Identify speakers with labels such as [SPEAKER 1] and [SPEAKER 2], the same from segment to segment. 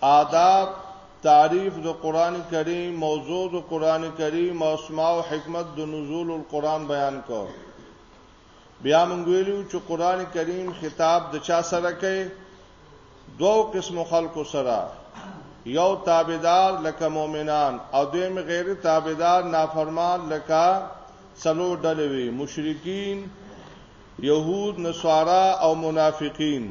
[SPEAKER 1] آداب، تعریف د قران کریم، موضوع د قران کریم او اسماء او حکمت د نزول القرآن بیان کو. بیا مونږ ویلو چې قران کریم خطاب د چا سره کوي؟ دوو قسم خلکو سره یو تابعدار لکه مؤمنان او دویم غیر تابعدار نافرمان لکه څلو ډلوي مشرکین یهود نصارا او منافقین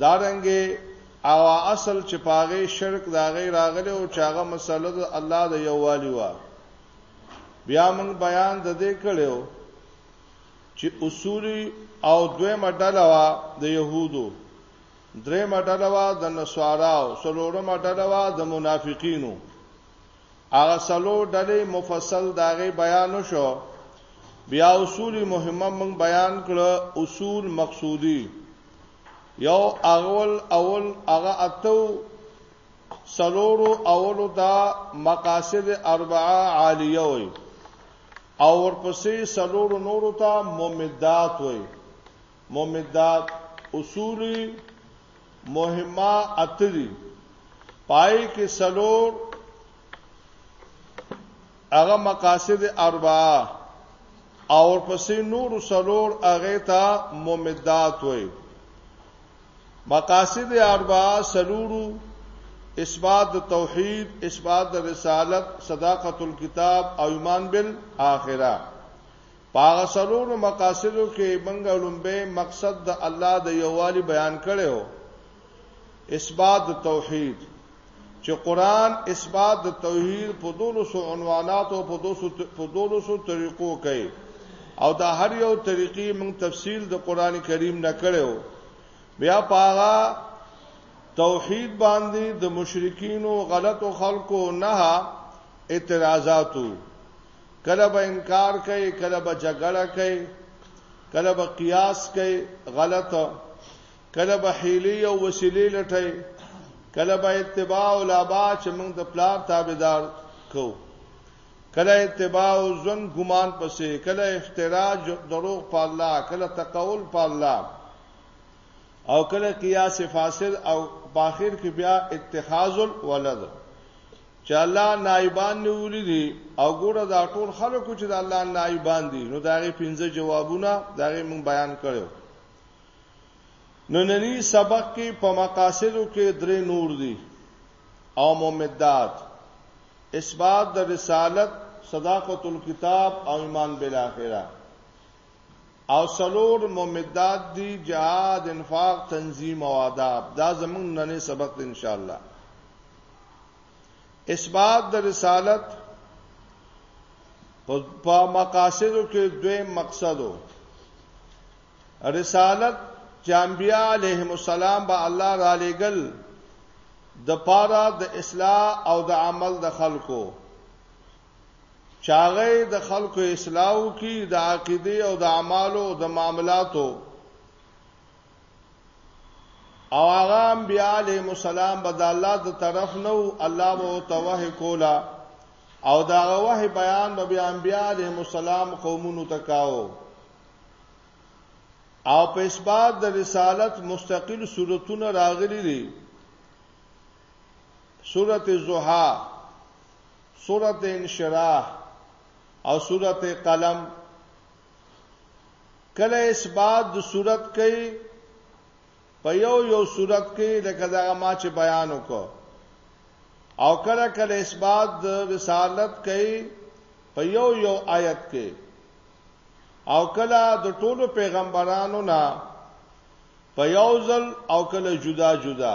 [SPEAKER 1] دا رنګه او اصل چې پاغه شرک دا غي راغلی او چاغه مسله د الله د یووالي وا بیا موږ بیان د دې کړو چې اصولي او دوی مډاله وا د يهودو درې مډاله وا د نصاراو سلوړه مډاله وا د منافقینو هغه څلور ډلې مفصل د هغې بیان وشو، بیا اصول مهمه موږ بیان کړه، اصول مقصودي یو اول اول هغه اتو سلورو اولو ته مقاصد اربعه عالیه وي او ورپسې سلورو نورو ته ممدات وي ممدات اصول مهمه اته دي پای کې سلور هغه مقاصد اربعه او پسې نور سلور هغه ته ممدات وي مقاصد اربعه سلورو اثبات توحید اثبات رسالت صداقت الكتاب او ایمان بالآخره په هغه څلورو مقاصدو کښې مونږ لومبې مقصد د الله د یووالي بیان کړې ؤ، اثبات د توحید، چې قرآن اثبات د توحید په دولسو عنواناتو او په دولسو طریقو کوي او د هر یو طریقې مونږ تفصیل د قرآن کریم نه کړې ؤ، بیا په هغه توحید باندې د مشرکینو غلطو خلقو نه اعتراضاتو کله به انکار کوي کله به جګړه کوي کله به قیاس کوي غلط کله به حیلی او وسیلی لټي کله به اتباع او لابا چې موږ د پلار تابعدار کو کله اتباع او ځن ګمان پسې کله احتراج دروغ په الله کله تقول په الله او کله قیاس فاسد او په اخر کې بیا اتخاذ الولد چې الله نایبان نیولې دي او ګوره دا ټول خلکو چې د الله نایبان دي نو دا غي پنځه جوابونه دا غي مون بیان کړو نو ننی سبق کې په مقاصدو کې درې نور دي او ممدات اثبات د رسالت صداقت الكتاب او ایمان بالاخره او څلور ممدات دي جهاد انفاق تنظیم او آداب دا زمونږ ننې سبق دی ان شاء الله اثبات د رسالت په مقاصدو کې دوی مقصدو رسالت چې انبیاء علیهم السلام به الله را لېګل د پاره د اصلاح او د عمل د خلکو چې هغه یې د خلکو اصلاح وکړي، د عقیدې او د اعمالو او د معاملاتو او هغه انبیاء علیهم السلام به د الله د طرف نه او الله به توه کولا او دا وه بیان به انبیاء علیهم السلام قومونو ته کاو او په اسباد د رسالت مستقل صورتونه راغلي دي سورته زوحا سورت انشراح او سورت قلم کله اثبات د صورت کوي په یو یو صورت کې لکه دا ما چې بیان وکړ او کله کله اثبات د رسالت کوي په یو یو آیت کې او کله د ټولو پیغمبرانو نه په یو ځل او کله جدا جدا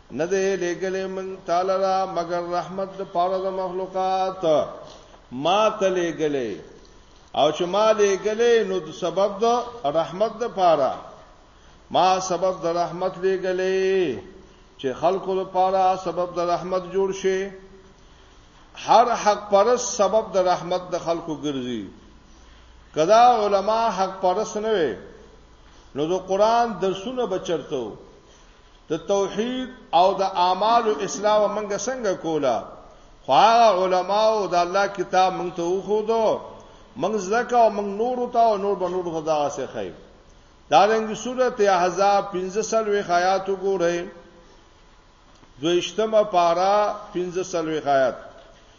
[SPEAKER 1] نه دی لېږلې موږ تعالی را مگر رحمت د پاره د مخلوقات ما ته لېږلې او چې ما لېږلې نو د سبب د رحمت د پاره ما سبب د رحمت لېږلې چې خلکو د پاره سبب د رحمت جوړ شي هر حق پرس سبب د رحمت د خلکو ګرځي کدا علما حق پرس نه وي نو د قران درسونه بچرته د توحید او د اعمالو اصلاح منګه څنګه کوله خو هغه علما او د الله کتاب مونږ ته وخودو مونږ زکه او مونږ نور ته او نور به نور خدا سره خیر دا رنګ سورته احزاب 15 خیات وګورئ دویشتمه پارا 15 خیات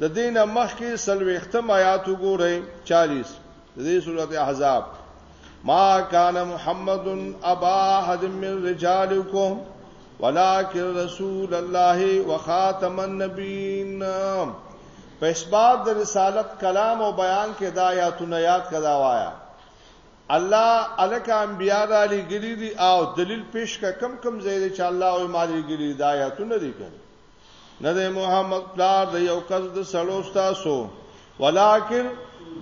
[SPEAKER 1] د دې نه مخکې سلويختم آیات وګورئ 40 د دې سورته احزاب ما کان محمد ابا احد من رجالکم ولکن رسول الله وخاتم النبیین په اسباد د رسالت کلام او بیان کې دا آیاتونه یاد کدا وایا الله الک انبیاء را لګری دي او دلیل پیش کا کم کم زید چې الله او مال لګری دا آیاتونه دي کړي نه د محمد پلار د یو کس د سړو تاسو ولکن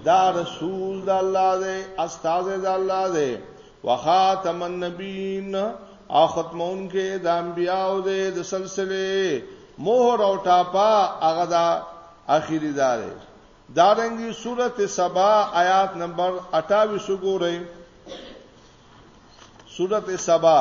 [SPEAKER 1] دا رسول د الله دی استاد د الله دی وخاتم النبین او ختمون کې د انبیاو دی د سلسله مہر او ټاپا هغه دا اخیری دا دی دارنګي سورته سبا آیات نمبر 28 وګورئ سورته سبا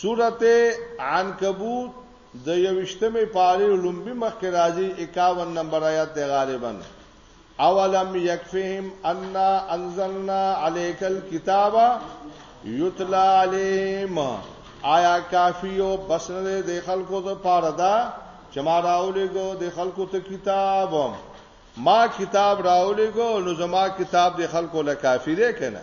[SPEAKER 1] سورته عنکبوت د یوشتمې پاره لومبي مخکې راځي 51 نمبر آیات دی غالبا اولم یکفهم ان انزلنا عليك الكتاب یتلا علیم آیا کافی او بس نه د خلکو د پاره دا چې ما راولېګو د خلکو ته کتاب ما کتاب راولېګو نو زما کتاب د خلکو له کافی دی کنه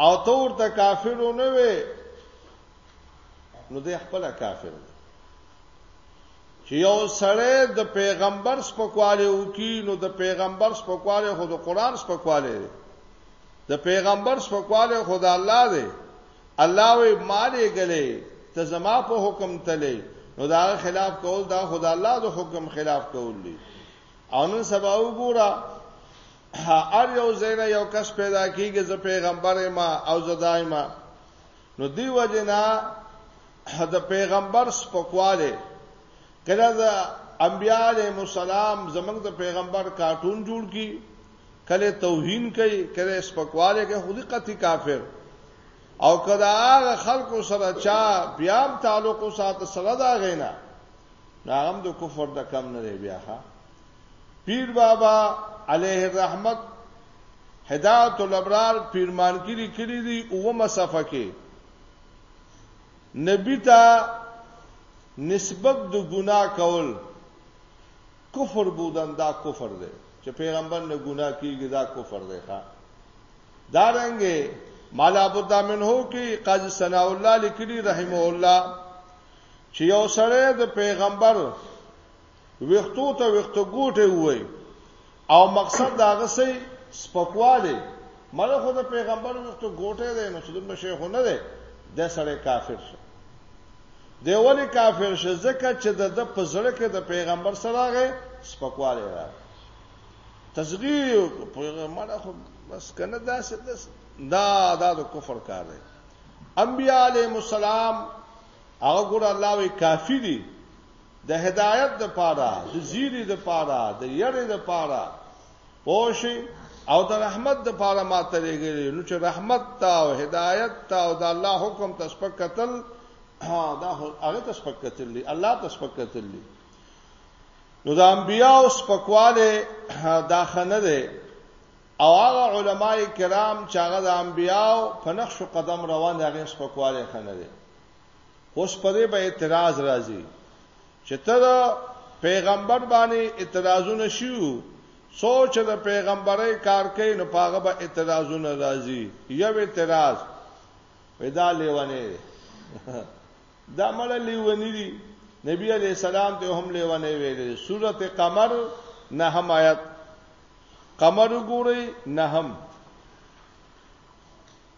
[SPEAKER 1] او ته ورته کافرو نه وې نو دې خپل کافر دی چې یو سړی د پیغمبر سپکواله وکي نو د پیغمبر سپکواله خو د قران سپکواله دی د پیغمبر سپکواله خو د الله دی الله وی مالې غلې ته زما په حکم تلې نو دا خلاف کول دا خدای الله د حکم خلاف کول دي او نن سبا وګوره هر یو ځای نه یو کس پیدا کیږي زه پیغمبر یم او زه دایم نو دی وجنا د پیغمبر سپکواله کله د انبیاله مسالم زمنګ د پیغمبر کارټون جوړ کی کله توهین کوي کله سپکواله کوي خودي قتی کافر او کله هغه خلکو سره چا بیا تعلق سات سره دا غینا ناغم د کفر د کم نه بیا ها پیر بابا علیه الرحمت هدایت الابرار پیرمانکی لیکلی دی اومه صفه کې نبی ته نسبت د ګناه کول کفر بودن دا کفر دی چې پیغمبر نه ګناه کیږي دا کفر دی ښا دا رنګه مالا بد منه کې قاضي ثنا الله لیکلی رحمه الله چې یو سره د پیغمبر ویختو ته ویخت ګوټه وای او مقصد دا غسي سپکواله مله خو د پیغمبر ویخت ګوټه دی نو څلور مشه خو نه دی د سره کافر شو دی ولی کافر شو ځکه چې د د پزړه کې د پیغمبر سره غي سپکواله را تصغیر پیغمبر خو بس کنه دا څه دا دا د کفر کار دی انبیاء علیهم السلام هغه ګور الله وی کافی دي د هدایت د پاره د زیری د پاره د یری د پاره پوشي او د رحمت د پاره ما ته لګیږي نو چې رحمت تا او هدایت تا او د الله حکم تسبق قتل ها دا هغه تسبق قتل دی الله تسبق قتل دی نو د انبیاو سپکواله دا خنه ده او هغه علما کرام چې هغه د انبیاو په نقش قدم روان دي هغه سپکواله خنه ده اوس په دې به اعتراض راځي چې ته د پیغمبر باندې اعتراضونه شیو سوچ د پیغمبري کار کوي نو پاغه به اعتراضونه راځي یو اعتراض ودا لیونه دا مړ لیونی دی نبی علی السلام ته هم لیونه ویلې سورته قمر نه هم آیت قمر ګوري نه هم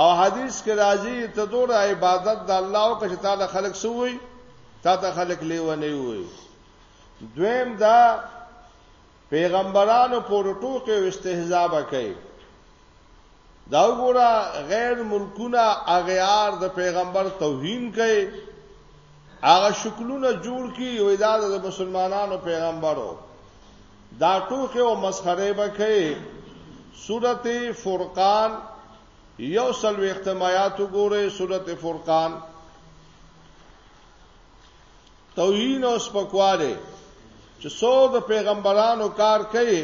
[SPEAKER 1] او حدیث کې راځي ته دور عبادت د الله او کښ تعالی خلق سووي تا ته خلق لیونه وي دویم دا پیغمبرانو پورو ټوکې او استهزاء وکړي دا وګوره غیر ملکونه اغیار د پیغمبر توهین کوي هغه شکلونه جوړ کی وې دا د مسلمانانو پیغمبرو دا ټوکې او مسخرې به کوي سورته فرقان یو سلو اختمایات وګوره سورته فرقان توهین او سپکواله چې څو د پیغمبرانو کار کوي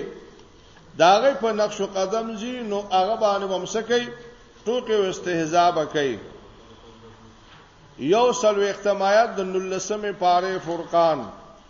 [SPEAKER 1] داغه په نقش او قدم زی نو هغه باندې ومسکي ټوکې او استهزاء وکړي یو سلو اختمایات د نلسمه پاره فرقان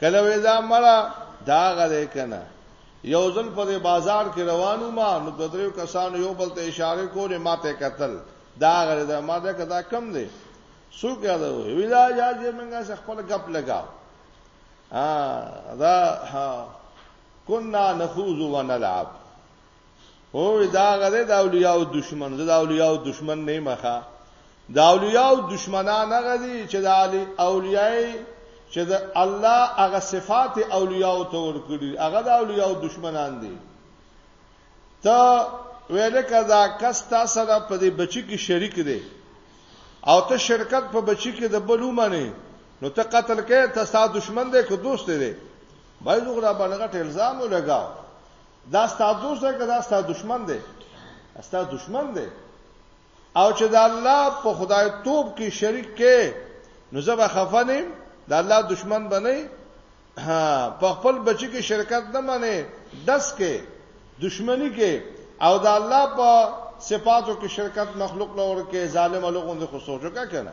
[SPEAKER 1] کله وې دا مړه دا غره کنه یو ځل په بازار کې روانو ما نو د دریو کسانو یو بل ته اشاره کولې ماته قتل دا غره دا ما دا کدا کم دی سو کړه وی دا یا چې منګه خپل غپ لگاو ا دا ها کنا نخوز ونلعب او دا غره د اولیاء او دشمن زه د اولیاء او دشمن نه مخه د اولیاء او دشمنان غدي چې د علی اولیاء چې د الله هغه صفات اولیاء او تور کړی هغه د اولیاء او دشمنان دي ته ویل کدا کس تا سره په دې بچی کې شریک دی او ته شرکت په بچی کې د بلو معنی نو ته قتل کې ته ستا دشمن دی که دوست دی باید غره باندې غټ الزام ولګاو دا ستا دوست ده که دا ستا دشمن ده ستا دشمن ده او چې د الله په خدای توپ کې شریک کې نو زه به خفه نه د الله دشمن بنئ په خپل بچی کې شرکت نه منې دس کې دشمنی کې او د الله په صفاتو کې شرکت مخلوق لور کې ظالم لوګون د خو سوچو کا کنه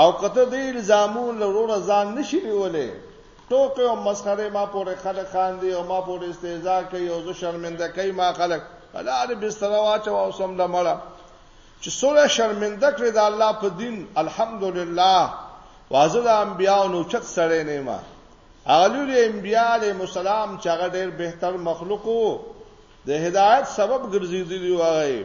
[SPEAKER 1] او کته دې الزامون له وروره ځان نشي نیولې ټوکې او مسخره ما پورې خلک خاندي او ما پورې استهزاء کوي او زه شرمنده کوي ما خلک بلار بستر واچو او سم لمړه چې سوره شرمنده کړې د الله په دین الحمدلله وازه د انبیانو نو چت سره نه ما اغلو د انبیانو مسالم چې هغه ډېر بهتر مخلوقو د هدایت سبب ګرځېدلی وایي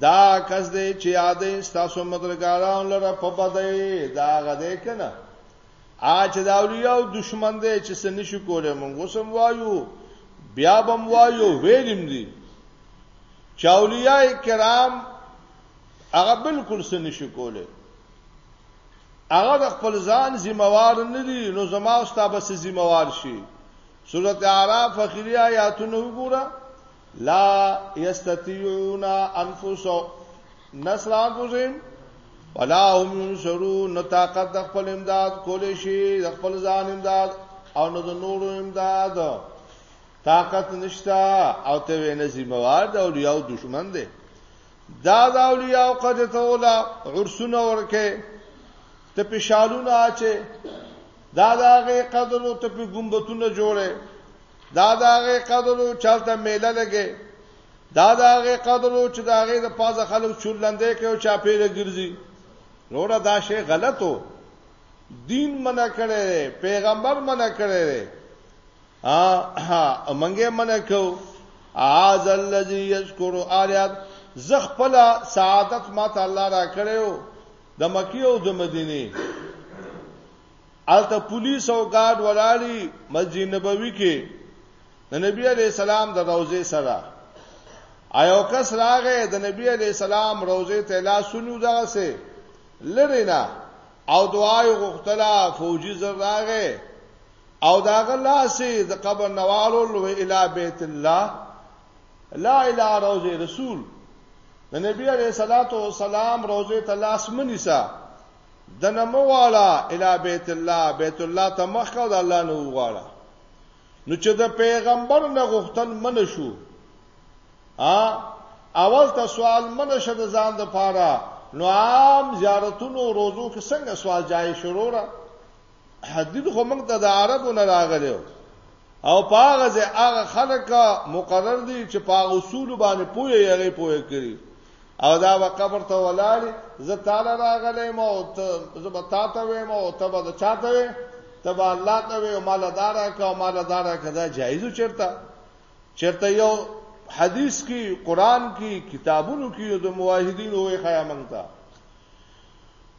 [SPEAKER 1] دا کس دی چې یادې ستاسو مدرګاران لره په بدای دا غدې کنه اچ دا اولیاء دشمن دی چې څه نشو کولای مونږ وسم وایو بیا بم وایو ویلم دي چې اولیاء کرام هغه بالکل څه نشو کولای هغه د خپل ځان ذمہوار نه دي نو زما او ستاسو ذمہوار شي سورته اعراف اخیری آیاتونه وګوره لا یستطيعون انفس نصر انفسهم ولا هم ينصرون نو طاقت د خپل امداد کولې شي د خپل ځان امداد او نو د نورو امداد طاقت نشتا او ته وینې زموار د اولیاء دشمن دی دا د اولیاء قد ته ولا عرسونه ورکه ته په شالونه اچي دا داغه قدر او ته په ګمبتونه جوړه دا د هغه قدر وو چې هلته میله لګي دا د هغه قدر وو چې د هغه د پازه خلک چورلندې کوي او چاپیره ګرځي وروره دا شی غلطو دین منع کړي پیغمبر منع کړي ا امنګه منع کو اعاذ الذی یذکر الیات زخپل سعادت ما ته الله را کړو د مکی او د مدینه هلته پولیس او ګارډ ولاړی مسجد نبوي کې د نبی علی السلام د روزه سره ایو کس راغې د نبی علی السلام روزه ته لا سنو داسه لرینا او دعای غختلا فوجي زر راغې او دا غلا سي د قبر نوالو لو الی بیت الله لا الی روزه رسول د نبی علی صلوات و سلام روزه ته لاس منیسا د نه مواله الی بیت الله بیت الله ته مخ کو د الله نه وغواړه نو چې د پیغمبر نه غوښتل من شو ا اول ته سوال من شه د ځان د پاره نو عام زیارتونو روزو کې څنګه سوال جای شروع را حدیث خو موږ ته د عربو نه راغلی او پاغه زه هغه خلک مقرر دي چې پاغه اصول باندې پوهه یې پوهه کړی او دا وقبر ته ولاړ زه تعالی راغلی ما او ته زه به تا ته وې ما او ته به چاته وې ته به الله ته وې او مال دارا کا مال دارا کدا جایز چرتا چرته یو حدیث کی قران کی کتابونو کی د موحدین وې خیا منتا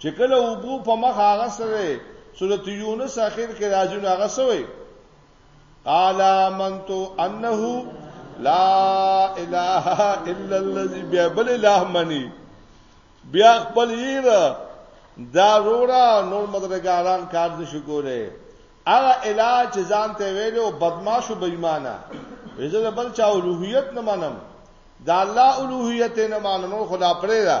[SPEAKER 1] چې کله وبو په مخ هغه سره سورۃ یونس اخر کې راځي نو هغه سوې قال آمنت انه لا اله الا الذي بیا بل اله منی بیا خپل یې دا رورا نور مدرګاران کار دې شو کوله هغه علاج ځان ته ویلو بدمعشو بېمانه زه بل چا اولوہیت نه منم دا الله اولوہیت نه منم خدا پرې را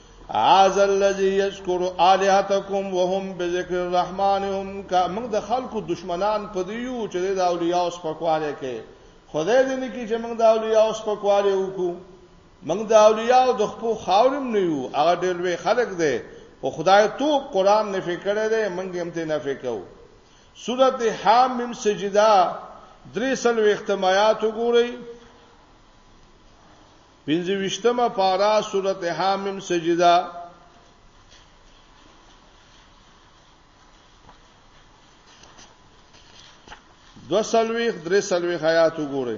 [SPEAKER 1] عاذ الذي يذكر الهاتكم وهم بذكر الرحمن هم کا موږ د خلکو دشمنان پدیو چې د اولیاء اوس پکواله کې خدای دې نه کی چې موږ د اولیاء اوس پکواله وکړو موږ د اولیاء د خپو خاورم نه یو هغه ډېر لوی خلک دی او خدای تو قران نه فکر دی موږ هم ته نه فکرو سورته حامیم سجدا درې سلو اختمایات وګورئ پنځه ویشتمه پارا سورته حامیم سجده دو سلویخ درې سلویخ آیات وګورئ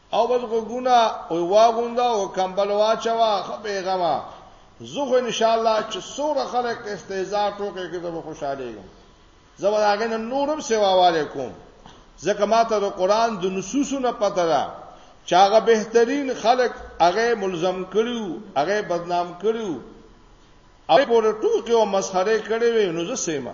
[SPEAKER 1] او بس غوګونه او واغوندا او کمبل واچوا خو بیغما زه خو ان شاء الله چې سوره خلک استهزاء ټوکې کې زه خوشاله یم زه هغه نه نورم سیوا علیکم ځکه ماته د قران د نصوصو نه پته ده چې هغه بهترین خلک هغه ملزم کړیو هغه بدنام کړیو او په ټوکې او مسخره کړې وي نو زه سیمه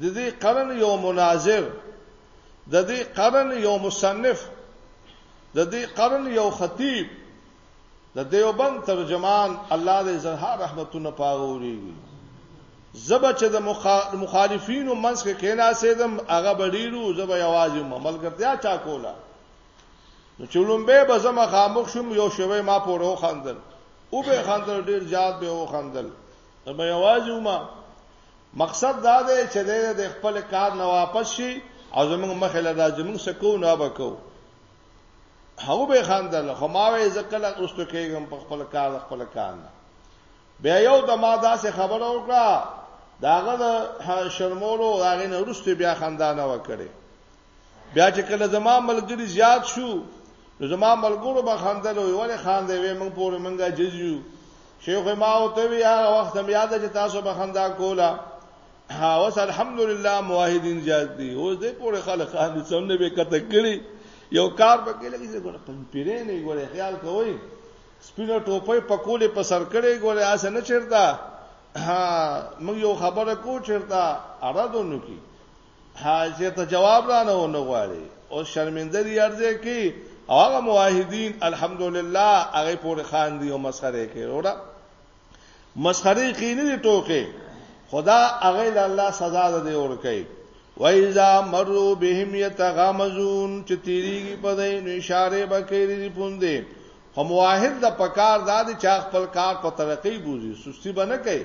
[SPEAKER 1] د دې قرن یو مناظر د دې قرن یو مصنف د دې قرن یو خطیب د دیوبند ترجمان الله دې زرها رحمتونه پاغوري زبا چې د مخالفینو منځ کې کینا سیدم هغه بډیرو زبا یوازې مملکتیا چا کولا نو چولم به به زما خاموش شوم یو شوی ما پورو خندل او به خندل ډیر زیات به و خندل زبا یوازې ما مقصد دا دی چې دی د خپل کار نه واپس شي او زمونږ مخې له راځي مونږ څه کوو نه به کوو هغه به خاندل خو ما وې ځکه لا اوستو کېږم په خپل کار خپل کار نه بیا یو د ما داسې خبره وکړه داغه د شرمولو داغه نه ورسته بیا خندانه وکړي بیا چې کله زما ملګری زیات شو نو زما ملګرو به خندل وي ولې خاندې وې موږ پورې منګه جزیو شیخ ما او ته بیا وخت هم یاد چې تاسو به خندا کولا ها اوس الحمدلله موحدین زیات دي اوس دې پورې خلک خاندي څنګه به کته کړی یو کار به کې لګي چې ګوره پنځپیرې نه ګوره خیال کوی سپینه ټوپۍ په کولې په سر کړې ګوره اس نه چیرتا ها موږ یو خبره کو چیرتا اړه دونو کی حاجی ته جواب رانه و نه غواړي او شرمنده دي ارزه کې هغه موحدین الحمدلله هغه پورې خان دي او مسخره کوي وروړه مسخره کوي نه ټوکې خدا هغه له الله سزا ده دی ور کوي وایذا مرو بهم یتغامزون چې تیریږي په دې نو اشاره بکېری دی پوندې هم واحد د پکار داد چا خپل کار په ترقی بوزي سستی بنه کوي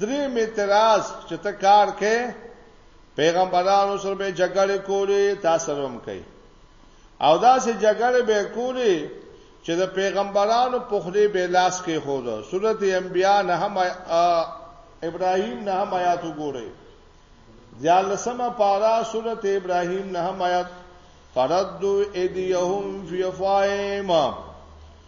[SPEAKER 1] دریم اعتراض چې ته کار کې پیغمبرانو سره به جګړه کولی تاسو هم کوي او دا سه جګړه به کولی چې د پیغمبرانو په خلی به لاس کې خو ده سورته انبیاء نه هم ابراهیم نه هم آیات وګورئ دیالسمه پارا سورته ابراهیم نه هم آیات فردو ایدیهم فی افواهما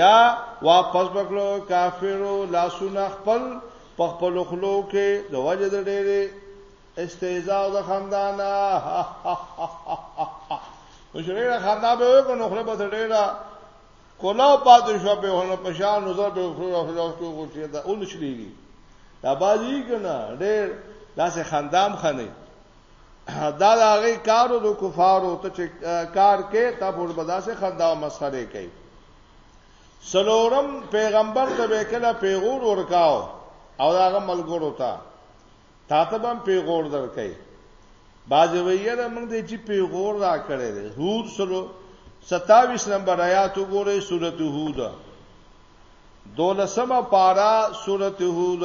[SPEAKER 1] یا واپس وکړو کافرو لاسونه خپل په خپل خلو کې د وجه د ډېرې استهزاء او د خندانا نو شریره خندا به وکړو نو خله به ډېره کولا پاتې شو په هونه په شان نظر به خو خلاص کو غوټه دا اول شریږي دا بازی کنه ډېر داسې خندام خنه دا د هغه کارو د کفارو ته چې کار کې تا په بداسه خندا او مسخره کوي سلورم پیغمبر ته به کله پیغور ورکاو او هغه ملګرو ته تا ته هم پیغور درکې باز ویل موږ دې چې پیغور را کړې ده هود سلو 27 نمبر آیات وګورئ سورته هود دولسمه پارا سورته هود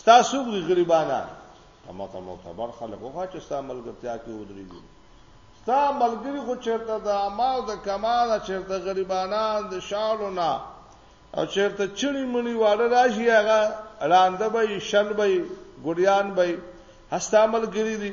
[SPEAKER 1] ستا سوق دي غریبانا اما ته معتبر خلک وخا چې ستا ملګرتیا کې ودرېږي ستا ملګری خو چیرته د اما او د کمال چیرته غریبانا د شالو نه او چیرته چړی منی واړه راشي هغه لاندې به شل به ګډیان به هستا ملګری دي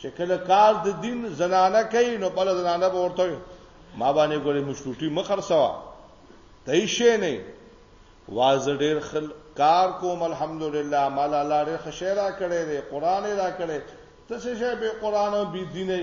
[SPEAKER 1] چې کله کار د دین زنانه کوي نو بل زنانه به ورته ما باندې ګورې مشروطي مخر سوا دای شي نه واز ډیر خل کار کوم الحمدلله مال الله ډیر خشیرا کړي دی قران را کړي ته څه شی به قران او بي دیني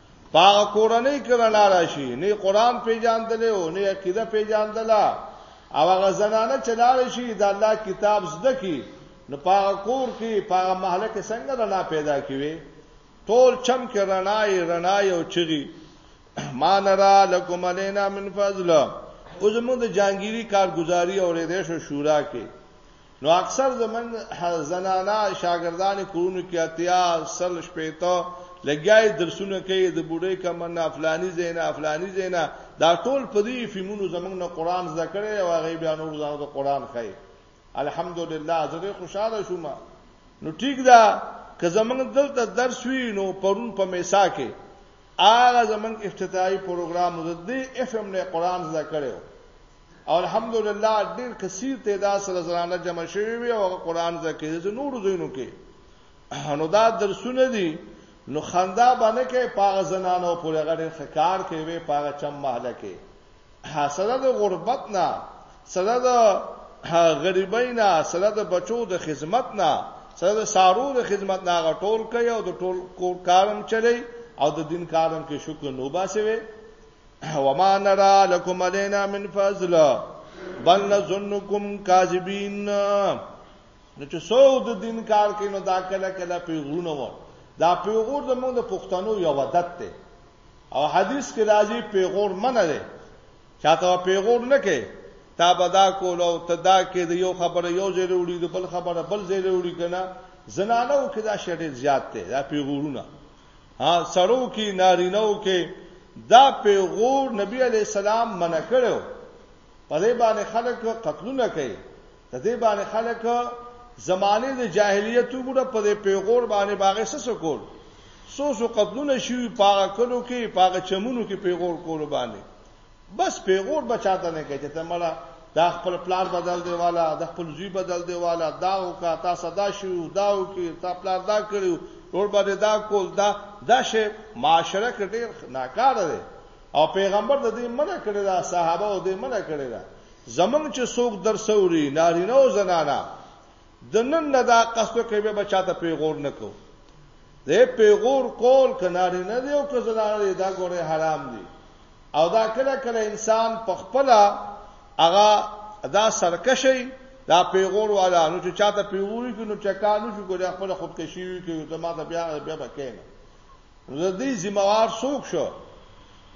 [SPEAKER 1] پاغه کورنۍ کړه نه راشي نه قران پیژاندل او نه عقیده پیژاندل او هغه زنانه چې لاړ شي د الله کتاب زده کی نو پاغه کور کې پاغه محله کې څنګه رڼا پیدا کیوي ټول چم کې رڼا یې رڼا یو چغي ما نرا لکم علینا من فضل او زموږ د جانګيري کارګزاري اورې د شورا کې نو اکثر زمونږ زنانه شاګردانې کورونو کې اتیا سل شپېته لګیاي درسونه کوي د بوډۍ کمنه فلاني زینا فلاني زینا دا ټول په دې فیمونو زمونږ نه قران زده کړي او هغه بیا نور ځانو ته قران خای الحمدلله زه خوشاله شوم نو ټیک دا که زمونږ دلته درس وی نو پرون په میسا کې هغه زمونږ افتتاحي پروګرام د دې اف ام نه قران زده کړو او الحمدلله ډیر کثیر تعداد سره زنانه جمع شوی وي او قران زکه د نور زینو کې نو دا درسونه دي نو خندا باندې کې پاغه زنانه او پورې غړي خکار کې وي پاغه چم محله کې حاصله د غربت نه سره د غریبۍ نه سره د بچو د خدمت نه سره د سارو د خدمت نه غټول کوي او د ټول کور کارم چلی او د دین کارم کې شکر نو باسي وما نرى لكم علينا من فضل بل نظنكم كاذبين نو چې څو د دین کار کوي نو دا کله کله پیغورونه و دا پیغور زموږ د پښتنو یو عادت دی او حدیث کې راځي پیغور منه دی چاته پیغور نه کوي تا بدا کولو ته دا کې د یو خبره یو ځای وروړي د بل خبره بل ځای وروړي کنه زنانو کې دا شړې زیات دی دا پیغورونه ها سړو کې نارینه و کې دا پیغور نبی علی السلام منع کړو په دې باندې خلک قتلونه کوي د دې باندې خلک زمانه د جاهلیت وګړه په دې پیغور باندې باغې سس کول سو سو قتلونه شي پاغه کلو کې پاغه چمونو کې پیغور کول باندې بس پیغور بچاته نه کوي چې ته مړه دا خپل پلار بدل دی والا د خپل زوی بدل دی والا دا او کا تا صدا شو دا او کی تا پلار دا کړو ور باندې دا کول دا دا شی معاشره کې ډیر ناکار دی او پیغمبر د دې منع کړی دا صحابه او دې منع کړی دا زمنګ چې څوک درسوري نارینه او زنانا د نن نه دا قصد کوي به چاته پیغور نه کو دې پیغور کول کناري نه دی او که زنانه دا ګوره حرام دي او دا کله کله انسان په خپل هغه دا سرکشي دا پیغور والا نو چې چاته پیغوري کې نو چکانو شو ګوره خپل خودکشي وي کې ته ما ته بیا بیا بکینه زدي ذمہوار څوک شو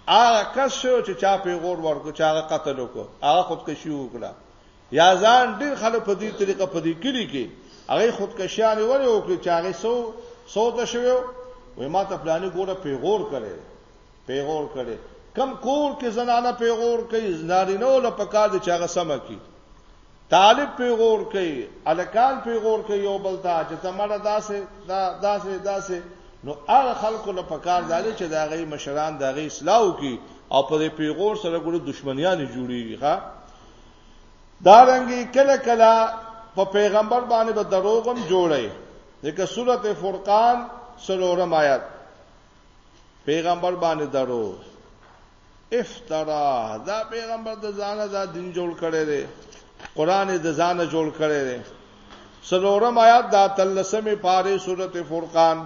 [SPEAKER 1] هغه کس شو چې چا پیغور ورکو چا هغه قتل وکړو هغه خودکشي وکړه یا ځان ډیر خلک په دې طریقه په دې کلی کې هغه خودکشیان ولې وکړي چې هغه سو سو ته شوی وای ما ته پلانې ګوره پیغور کړي پیغور کړي کم کور کې زنانه پیغور کوي نارینه ول په کار دي چې هغه سم کی طالب پیغور کوي الکان پیغور کوي یو بل ته چې تمړه داسې دا داسې داسې نو هغه خلکو له پکار دالي چې دا غي مشران دا غي اصلاح کی او په پیغور سره ګوره دښمنیان جوړیږي ښا دا رنګي کله کله په پیغمبر باندې به دروغم جوړي لکه سورته فرقان سلورم آیات پیغمبر باندې درو افترا دا پیغمبر د ځانه دا دین جوړ کړي دي قران د ځانه جوړ کړي دي سلورم آیات دا تلسمه پاره سورته فرقان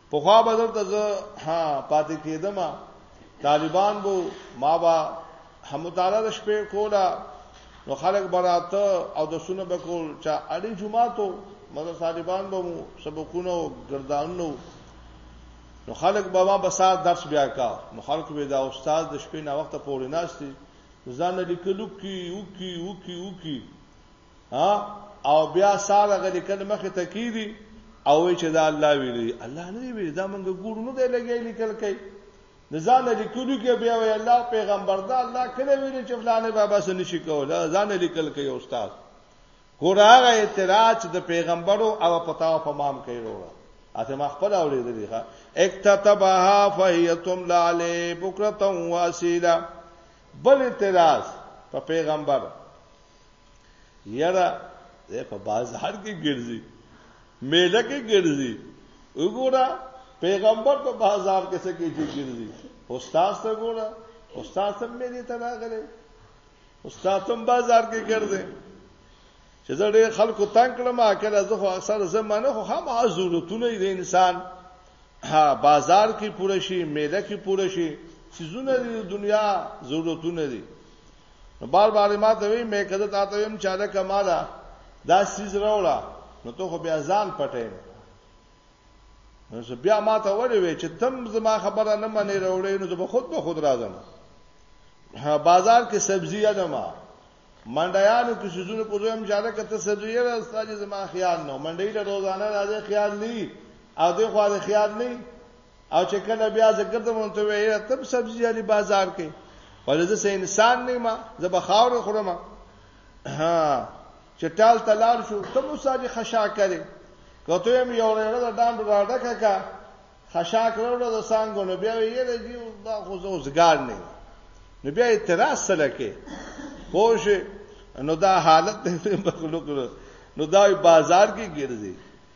[SPEAKER 1] پخوا به دلته زه ها پاتې کېدم طالبان بو ما با همتاله د شپې کولا نو خلک براته او د سونه بکول چا اړي جمعاتو مزه طالبان به مو سبقونه او ګردانو نو خلک به ما بسار درس بیا کا نو خلک به دا استاد د شپې نه وخت پورې ناشتي ځان لیکلو کی او کی او کی او کی ها او بیا ساره غلي کله مخ ته کیدی او چې دا الله ویلی الله نه ویلی دا موږ ګورو نه دی لګی لیکل کوي ځان لیکلو کې بیا وی الله پیغمبر دا الله کله ویلی چې فلانه بابا سره نشي کول ځان لیکل کوي استاد ګورغه اعتراض د پیغمبرو او پتاو په مام کوي وروړه اته ما خپل اوریدلی ښا اکتتبها فهیتم لاله بکرتم واسیلا بل اعتراض په پیغمبر یاره زه په بازار کې ګرځي میله کې ګرځي وګوره پیغمبر په بازار کې څه کې ګرځي استاد ته ګوره استاد هم مې ته راغلی استاد هم بازار کې ګرځي چې زه ډېر خلکو تنگ کړم اکل زه خو اکثر زمانه خو هم ضرورتونه د انسان ها بازار کې پوره شي میله کې پوره شي سيزونه د دنیا ضرورتونه دي نو بار بار ما ته وی مې کده تا ته يم چا ده کمالا دا سیز راوړه نو ته خو بیا ځان پټې نو زه بیا ما ته وړې وې چې تم زما خبره نه منې راوړې نو زه به خود به خود راځم بازار کې سبزی نه ما منډیانو کې سيزونه په دویم ځای کې ته سبزی را استاجه زما خیال نو منډی له روزانه راځي خیال نه او د خو خیال نه او چې کله بیا ذکر ته مونږ ته وایي تب سبزی علي بازار کې ولې زه انسان نه ما زه به خاور خورم ها چې ټال تلار شو ته مو ساجي خشا کړي کته يم یو ورځ د ډاند راډه ککا خشا کړو د سانګو نو بیا یې د جیو دا خو زوزګار نه نو بیا اعتراض سره کې خوش نو دا حالت مخلوق نو دا بازار کې ګرځي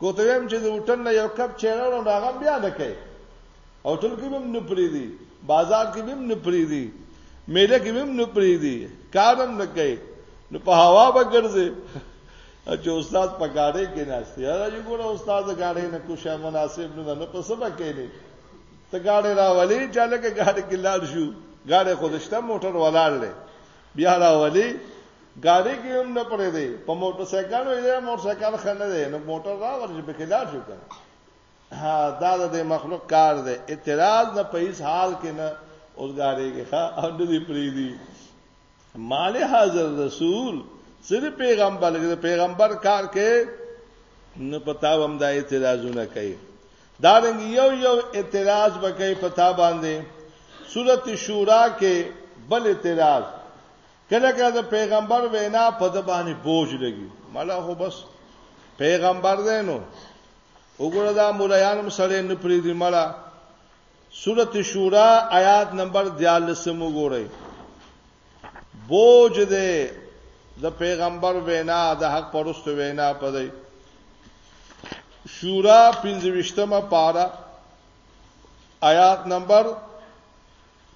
[SPEAKER 1] کو ته ویم چې د هوټل نه یو کپ چای راوړم نو هغه بیا نه کوي هوټل کې هم نه پریدي بازار کې هم نه پریدي میله کې هم نه پریدي کار هم نه کوي نو په هوا به ګرځي چې استاد په گاډي کې ناشته یاره یو ګوره استاد گاډي نه کوشه مناسب نه نه په سبا کې نه ته گاډي راولې چاله کې گاډي کې لاړ شو گاډي خودشته موټر ولاړ لې بیا راولي ګاډي کې هم نه پرې دی په موټر سایکل وې موټر سایکل خنه دی نو موټر را ورځي په خلاف شو کنه ها دا د مخلوق کار دی اعتراض نه په هیڅ حال کې نه اوس ګاډي کې ها او دې پرې دی مال حاضر رسول صرف پیغمبر پیغمبر کار کې نه پتاوم دا اعتراضونه کوي دا رنګ یو یو اعتراض وکي په تا باندې سورته شورا کې بل اعتراض کله کله د پیغمبر وینا په د باندې بوج لګي مله هو بس پیغمبر دی نو وګوره دا مولایان مسلې نه پریدي مله سورت شورا آیات نمبر 14 مو ګورئ بوج دې د پیغمبر وینا د حق پرست وینا پدې شورا 25مه پارا آیات نمبر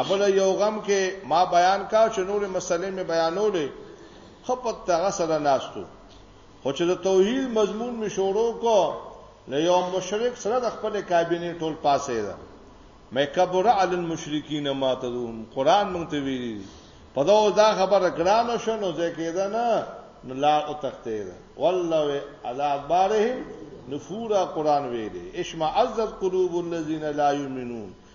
[SPEAKER 1] ابل یو غم کې ما بیان کا چې نور مسلې مې بیانولې خپت تغه سره ناستو خو چې د توحید مضمون می شروع کو نو یو مشرک سره د خپل کابینه ټول پاسې ده مې کبر علی المشرکین ما تدوم قران مونږ ته ویلي په دا دا خبره ګرانه شنو ځکه دا نه نو لا او تخته ده والله علی بارهم نفورا قران ویلي اشمع عزت قلوب الذین لا یؤمنون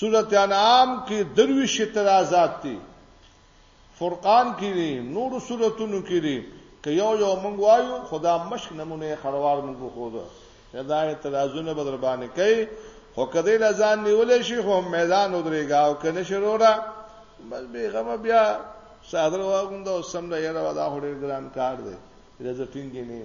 [SPEAKER 1] سورت انعام کې درویش اعتراضات دي فرقان کې دي نور سورتونو کې دي که یو یو مونږ وایو خدا مشک نمونه خروار مونږ خو ده دا اعتراضونه به در باندې کوي خو کدی لزان نیولې شي خو میدان ودرېګا او کنه شروع را بس بیغمه بیا صادر واغوند او سم نه یره ودا هډې ګران کار دی رزه ټینګې نه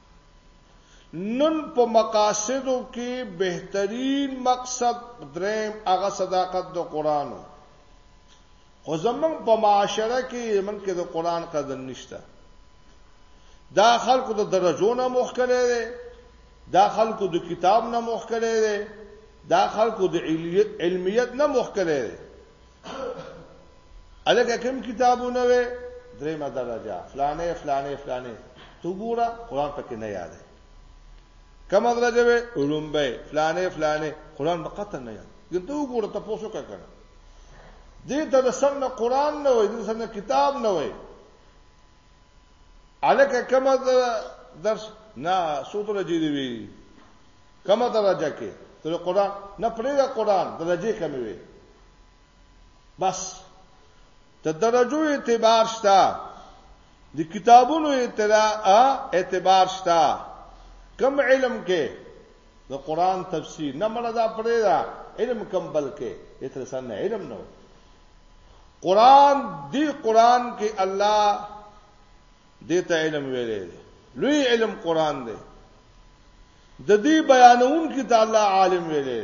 [SPEAKER 1] نن په مقاصدو کې بهترین مقصد دریم هغه صداقت د قران خو زمونږ په معاشره کې زمونږ کې د قران قدر نشته دا خلکو د درجو نه مخ کړي دي دا خلکو د کتاب نه مخ کړي دي دا خلکو د علمیت نه مخ کړي دي الګه کوم کتابونه وې درېمه درجه فلانه فلانه فلانه تو ګوره قران پکې نه یاد کم درجه وې علوم به فلانه فلانه قران په قطر نه یاد ګته ګوره تاسو کا کړه دې ته د سم نه قران نه وې د سم نه کتاب نه وې الګه کوم درس نه سوتره جوړ وی کومه درجه کې تر قران نه پرې دا قران درجه کمې وي بس د درجو اعتبار شته د کتابونو اعتبار شته کم علم کې د قران تفسیر نه مړه دا پرې دا علم کم بل کې اترسان نه علم نه قران دی قران کې الله دې ته علم ویلې لوی علم قران دی د دې بیانون کې ته الله عالم ویلې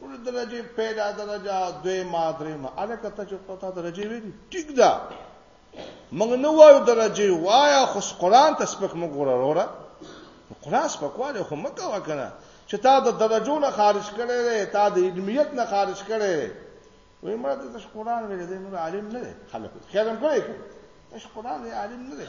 [SPEAKER 1] ټول درجه پیدا درجه دوی ما درې ما الکه ته چې پتا درجه ویلي ټیک ده موږ نو وایو درجه وایا خو قرآن ته سپک موږ ګوره وروره قرآن سپکواله خو مکه وکنه چې تا د درجو نه خارج کړي دی تا د علمیت نه خارج کړي دی وای مړه ته تش قرآن ویل دی نور عالم نه دی خلک خیرم کړی تش قرآن دی عالم نه دی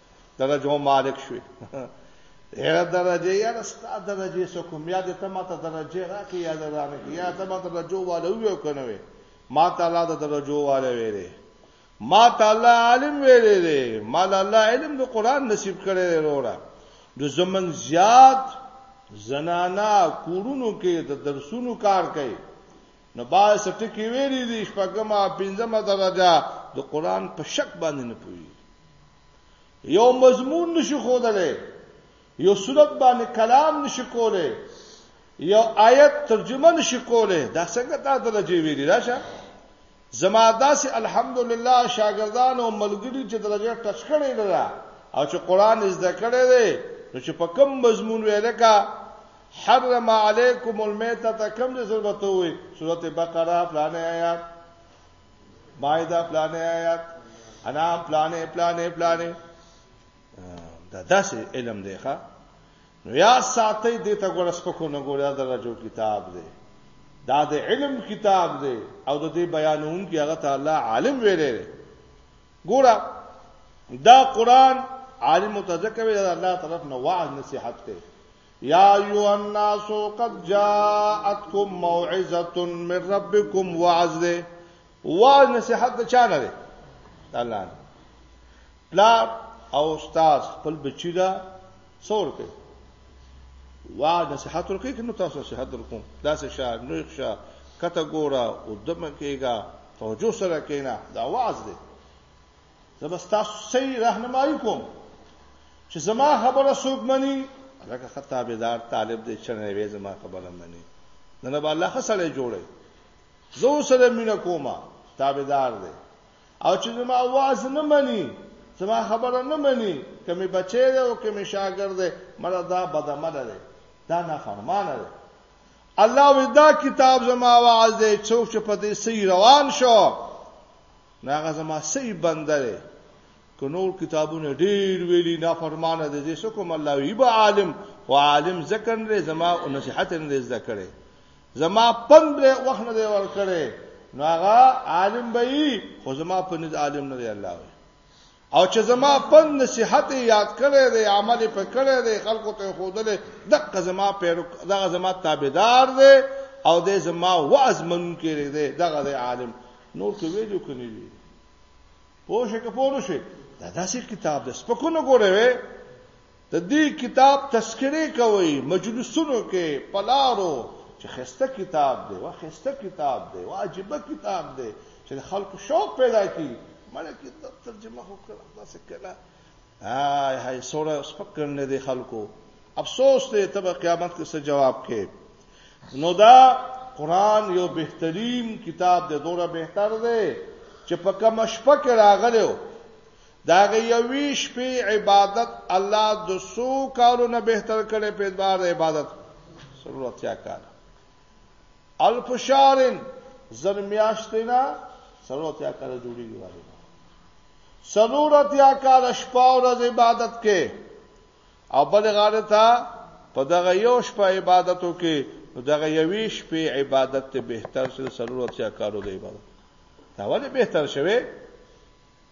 [SPEAKER 1] درجه مالک شوي هر درجه یا رستا درجه سو کوم یا د تما ته درجه راکې یا درانه کې یا تما ته درجه والو یو کنه وي ما تعالی د درجه والو ویلې ما تعالی عالم ویلې دې ما الله علم د قران نصیب کړي وروړه د زمن زیات زنانا کورونو کې د درسونو کار کوي نو باید څه ټکي ویلي دي شپږمه پنځمه درجه د قران په شک باندې نه پوي یو مضمون نشي خودلې یو صورت باندې کلام نشي کولې یو آیت ترجمه نشي کولې دا څنګه تا درجه ویلي راشه زما داسې الحمدلله شاګردان او ملګری چې درجه ټچ کړې ده او چې قران زده کړې ده نو چې په کوم مضمون ویل کا حرم علیکم المیته ته کوم ځای سره وته وي سورته بقره فلانه آیات مائده فلانه آیات انا فلانه فلانه فلانه دا داسې علم دی ښا نو یا ساتي دې ته ګور سپکو نه ګوریا درجو کتاب دی دا د علم کتاب دی او د دې بیانون کې هغه تعالی عالم ویلې ګوره دا قران عالم متذکر ویل الله طرف نو وعظ نصيحت کوي یا ایها الناس قد جاءتکم موعظه من ربکم وعظ ده وعظ نصيحت چا نه ده الله پلا او استاد خپل بچی دا څور کوي وعظ نصيحت ورکړي کنه تاسو نصيحت درکوم دا څه شاه نو ښه کته ګوره او دمه کېګا توجه سره کینا دا وعظ ده زبستا صحیح راهنمایي کوم چې زما خبره څوک مني لکه خطابدار طالب دې چرنه وي زما خبره مني نن به الله خسړې جوړي زو سره مینا کومه تابعدار دی او چې زما आवाज نه مني زما خبره نه مني کمی بچی دی او کمی شاګرد دی مړه دا بدعمل دی دا نه فرمان دی الله ودا کتاب زما आवाज دی څوک چې په دې سي روان شو نو هغه زما صحیح بنده دی که نور کتابونه ډیر ویلي نه فرمانه دي زه کوم الله وی به عالم او عالم ذکر لري زما او نصيحت نه زده کړي زما پن به وخت نه دی ور کړی نو هغه عالم به خو زما په نس عالم نه دی الله وی او چې زما پند نصيحت یاد کړی دی عمل په کړی دی خلکو ته خودلې دغه زما پیرو دغه زما تابعدار دی او د زما وعظ منون کې دی دغه د عالم نور څه ویلو کني وی پوه شي که پوه شي دا داسې کتاب د سپکونو ګوره وي د دې کتاب تذکرې کوي مجلسونو کې په لارو چې خسته کتاب دی وا خسته کتاب دی وا عجیب کتاب دی چې خلکو شوق پیدا کی مړه کې ترجمه خو کړه دا څه کړه هاي هاي سوره سپکر نه دي خلکو افسوس ته تب قیامت کې څه جواب کې نو دا قران یو بهترین کتاب دی دوره بهتر دی چې په کوم شپه کې راغلو د هغه یوې شپې عبادت الله د څو کالو نه بهتر کړي په اعتبار د عبادت سلورتیا کال الف شارن زر میاشتنا سلورتیا کال جوړیږي وایي سلورتیا کال شپه او ورځ عبادت کې او بل غاړه ته په دغه یو شپه عبادتو کې دغه یوې شپې عبادت ته بهتر سره سلورتیا کالو د عبادت دا ولې بهتر شوه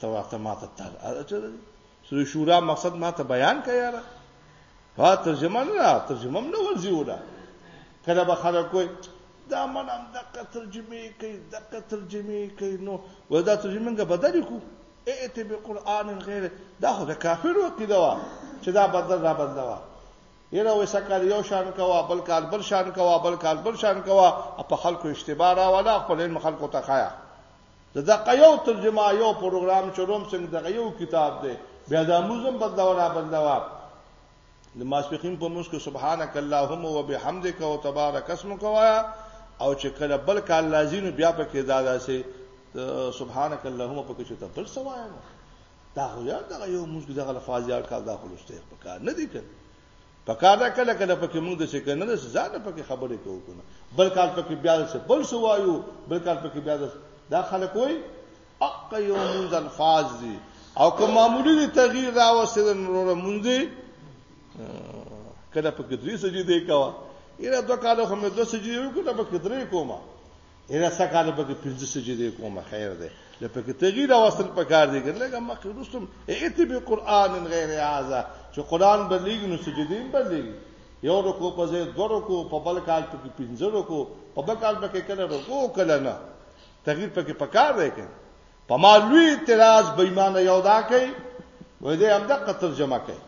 [SPEAKER 1] ته ورته ماته تل اچره دي سورې شورا مقصد ماته بیان کړه یاره ها ترجمه نه ترجمه نه ورځي ولا کله به خلک کوی دا منم دغه ترجمه کوي دغه ترجمه کوي نو ودا ترجمه څنګه بدل کو ائت بقران غیر دا خو د کافرو عقیده وا چې دا بدل را بدل وا یره وې سکار یو شان کوا بل کال بل شان کوا بل کال بل شان کوا په خلکو اشتباه راواله خپل علم خلکو ته خایا د دغه یو ترجمه یو پروګرام چې روم څنګه دغه یو کتاب دی بیا دا موزم بدلوا نه بدلوا د ماسپخین په موږ کې سبحانك اللهم وبحمدك او تبارک اسمك وایا او چې کله بل کال لازم بیا په کې دادا سي سبحانك اللهم په کې چې ته بل سوایا دا خو یا دا یو موږ دغه الفاظ یا کار دا خلوسته په کار نه دي کړ پکار ده کله کله پکې موږ د څه کنه د ځان پکې خبرې کوو کنه بل کال پکې بیا د څه بل سو وایو بل کال پکې بیا د دا خلک وای اق یو موږ الفاظ دي او کوم معمولی تغییر راوستي د نورو موږ دي کله پکې درې سجدي کوا یره دوه کال خو مې دوه سجدي وکړه پکې درې کومه یره سکاله پکې پنځه سجدي کوم خیر ده لپاره تغیر او اصل پکار دی لکه مخکې رسوم ایت به قران غیر هذا چې قران بلیګ نو سجدي بلیګ یو رکو په ځای دو رکو په بل کال پکې پنځه رکو په بل کال پکې کله رکو کله نه تغیر پکې پکار دی کنه په مالوی اعتراض بېمانه یو دا کوي وای دې هم د قطر جمع کوي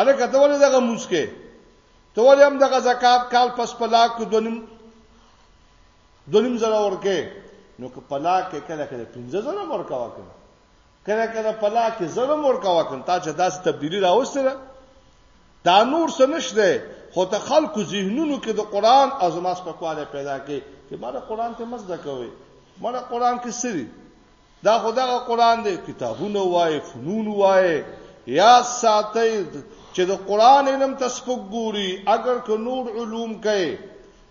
[SPEAKER 1] الکه ته ولې دغه موس کې ته ولې هم دغه زکات کال پس پلا کو دونیم دونیم زره ورکه نو که پلا کې کله کله 15 زره ورکا وکړه کله کله پلا کې زره ورکا وکړه تا چې داسې تبدیلی راوستره دا نور څه نشته خو ته خلکو ذهنونو کې د قران ازماس په کواله پیدا کې چې مړه قران ته مزه کوي مړه قران کې سری دا خو دغه قران دی کتابونه وای فنون وای یا ساتي چې د قران علم تسبق ګوري اگر که نور علوم کوي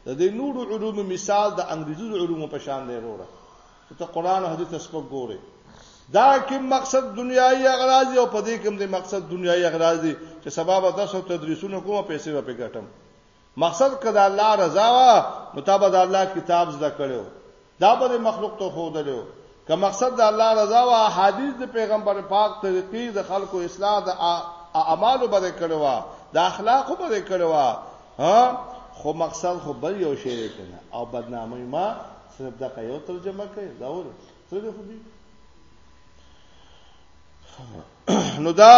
[SPEAKER 1] د دې نور علوم مثال د انګریزي علوم په شان دی وروره ته قران او حدیث تسبق ګوري دا کوم مقصد دنیایي اغراض او په دې کوم د مقصد دنیایي اغراض دي چې سبب تاسو تدریسونه کومه پیسې به پکټم مقصد که د الله رضا وه نو تا به د الله کتاب زده کړو دا به مخلوق ته خودلو که مقصد د الله رضا وه حدیث د پیغمبر پاک طریقې د خلکو اصلاح د اعمال به کړو د اخلاق به کړو ها خو مقصد خو بل یو شی کنه او بدنامي ما صرف د یو ترجمه کوي دا ور څه دی خو دی نو دا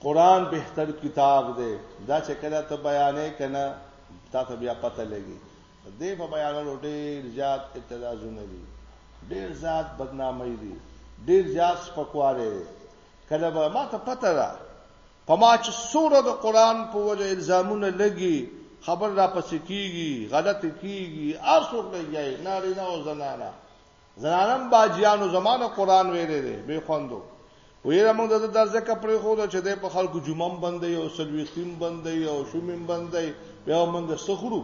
[SPEAKER 1] قران بهتر کتاب دی دا چې کله ته بیانې کنه تا ته بیا پته لګي دې په بیانولو ډېر زیات اعتراضونه دي ډېر زیات بدنامي دي ډېر زیات سپکواله دي کله به ما ته پته را په ما چې سوره د قران په وجه الزامونه لګي خبر را پسې کیږي غلط کیږي ارسوک لګي نارینه او زنانه زنانم باجیانو زمانه قران ویلې دی به خوندو ویره موږ د درځه کپړې خو د چې د په خلکو جمعم بندې او سلويختیم بندې او شومم بندې بیا موږ سخرو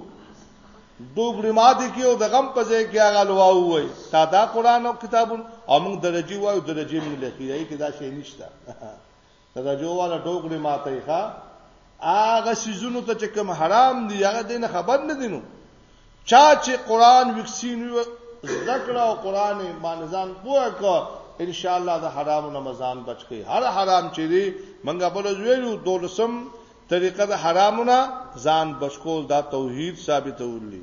[SPEAKER 1] دوګړي ماته کې او د غم په ځای کې هغه لوا وای تا دا قران او کتابون او موږ درجی وای درجی موږ لکه یی کې دا شی نشته ته دا جو والا ټوکړي ماته یې ښا هغه سيزونو ته چې کوم حرام دي هغه دین خبر نه دینو چا چې قران وکسین ذکر او قران باندې ځان پوهه کو ان شاء الله د حرام او رمضان بچ کی هر حرام چې دی منګه بل ویلو دولسم طریقه د حرامونه ځان بچکول دا توحید ثابتول دي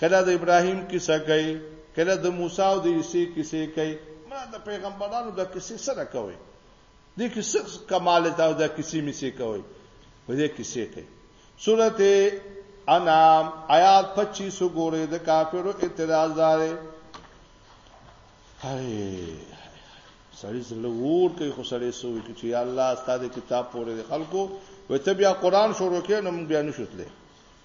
[SPEAKER 1] کله د ابراهیم کیسه کوي کله د موسی او د عیسی کیسه کوي مړه د پیغمبرانو د کیسې سره کوي دې کې څه کمال دا د کیسې میسه کوي په دې کیسه کوي سورته انام آیات 25 وګوره د کافرو اعتراض داري هاي سړی زله ور کوي خو سړی سوې کې چې الله ستاسو کتاب پورې خلکو وته بیا قران شروع کړي نو بیا نشوتله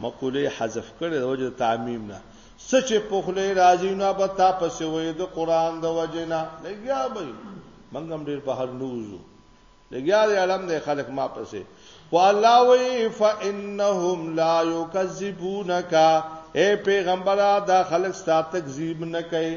[SPEAKER 1] مقوله حذف کړی د وجه تعمیم نه څه چې په خله راځي نو به تا پسې وې د قران د وجه نه لګیا به منګ هم ډیر بهر نوزو لګیا دی علم دی خلک ما پسې والله وی فانهم لا یکذبونک اے پیغمبره دا خلک ستا تکذیب نه کوي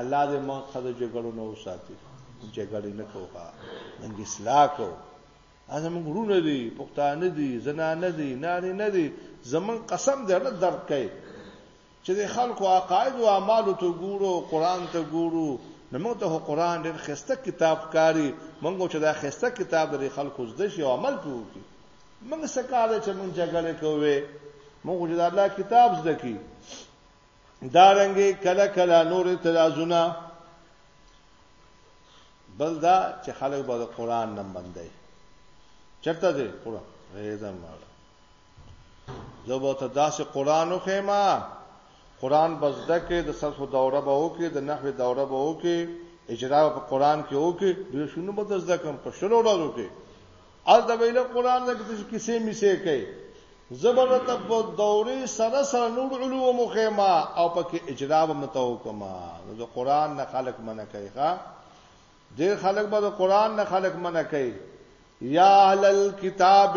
[SPEAKER 1] الله دې موږ خو د جګړو نه وساتي جګړې نه کوه موږ اصلاح کوو زموږ ورونه دي پښتانه دي زنانه دي ناري نه دي زمون قسم دې نه درک کوي چې د خلکو عقاید او اعمال ته ګورو قران ته ګورو نو موږ ته قران ډېر خسته کتاب کاری موږ چې دا خسته کتاب د خلکو زده شي او عمل پوه کی موږ سکاله چې موږ جګړه کوو موږ چې د الله کتاب زده کی دارنګي کله کله نور اعتراضونه بل دا چې خلک به قرآن نم بندي چرته دې قرآن غیظم مال زه به ته داسې قرآن وخېما قرآن بزده کې د صرف دوره به وکي د نحوی دوره به وکي اجرا په قرآن کې وکي د شنو به زده کوم په شلو ورځو کې ال د ویله قران د کیسې میسه کوي زبر ته په دوري سره سره نور علوم خېما او پکې اجرا به متو کما نو د قران نه خلق منه کوي ښا ډېر خلق به د قران نه خلق منه کوي یا اهل الكتاب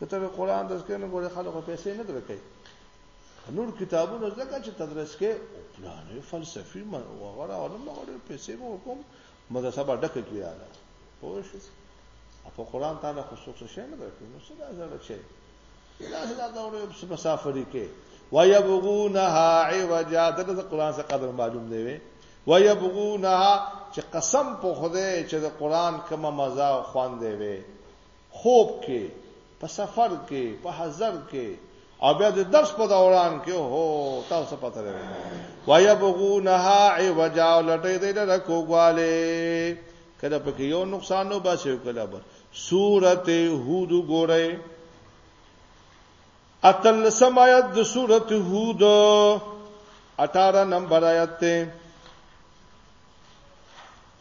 [SPEAKER 1] کته به قران درس کوي نو ګوره خلک پیسې نه درکې نور کتابونه زکه چې تدریس کې پلان فلسفي وغوړه او نو وغوړه پیسې مو کوم مدرسه به ډکه کیږي دا پوه شو په قران تعالی خو څه شي نه درکې نو څه دا زړه چې دا دا دا ورو مسافرې کې ويبغونها عوجا دغه قران څخه قدر معلوم دی وي ويبغونها چې قسم په خوده چې د قران کومه مزه او خوان دی وي خوب کې په سفر کې په حضر کې او بیا د درس په دوران کې هو تاسو پته لرئ ويبغونها عوجا لټې دې نه کوګواله کله په کې یو نقصان نو باسي کله بر سورته هود ګورئ اتل سمایت د سورته هود 18 نمبر آیت ته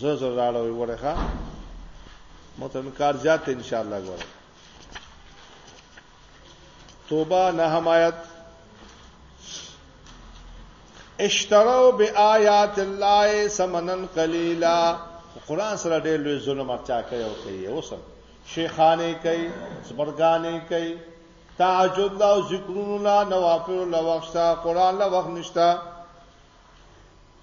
[SPEAKER 1] زو زو راړو وي وره ښا مطلب کار زیات ان شاء الله غواړي توبه نه حمایت اشتروا بآیات الله ثمنا قلیلا قران سره ډېر لوی ظلم اچا کوي او کوي اوسم شیخانه کوي سبرګانه کوي تعجد لا ذکرون لا نوافل لا وخت قران لا وخت نشتا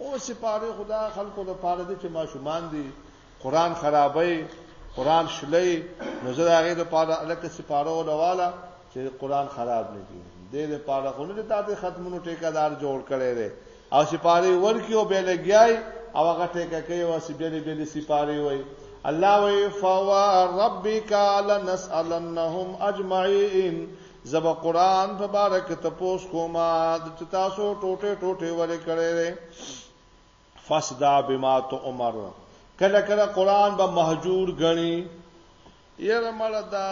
[SPEAKER 1] اوس چې پاره خدا خلکو د پاره دي چې ماشومان دي قران خرابوي قران شلې نو زه هغه د پاره الکه سپاره ولواله چې قران خراب نه دي د دې پاره خو نه ته ختمونو ټیکادار جوړ کړي دي او سپاره ورکی او به لګیای او هغه ټیکه کوي او سپاره به سپاره وي الله وی فوا ربک لنسالنهم اجمعين زب قران په باره کې تپوس کوما چې تاسو ټوټه ټوټه ولې کړې ده فسدا بما تو عمر کله کله قران به مهجور غني یره مړ دا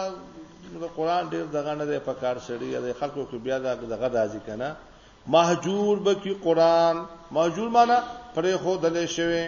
[SPEAKER 1] قران ډیر دغه نه دی په کار سړی دی خلکو کې بیا دغه راځي کنه مهجور به کی قران مهجور معنی پرې خو دلې شوی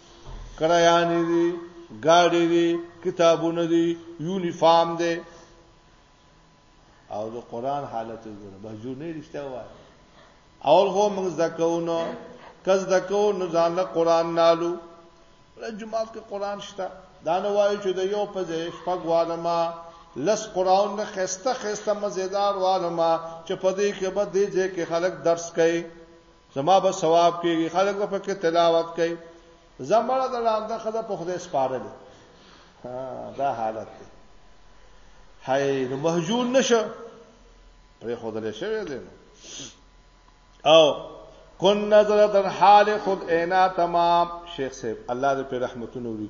[SPEAKER 1] کرایان دي ګاډي دي کتابونه دي یونیفارم دي او د قران حالت وګوره بهجو نه رښتیا وای اول هو موږ زکونو کز دکو نو ځان له قران نالو له جمعات کې قران شته دا نه وایي چې د یو په ځای شپږ وانما لس قران نه خسته خسته مزیدار وانما چې په دې کې به دې ځای کې خلک درس کوي زما به ثواب کیږي خلک به پکې تلاوت کوي زمړه د لاندې خزه په خدای سپارلې دا حالت دی هاي نو مهجون نشه پرې خدای شوی دی او کن نظر در حال خود اینا تمام شیخ صاحب الله دې په رحمتونو وي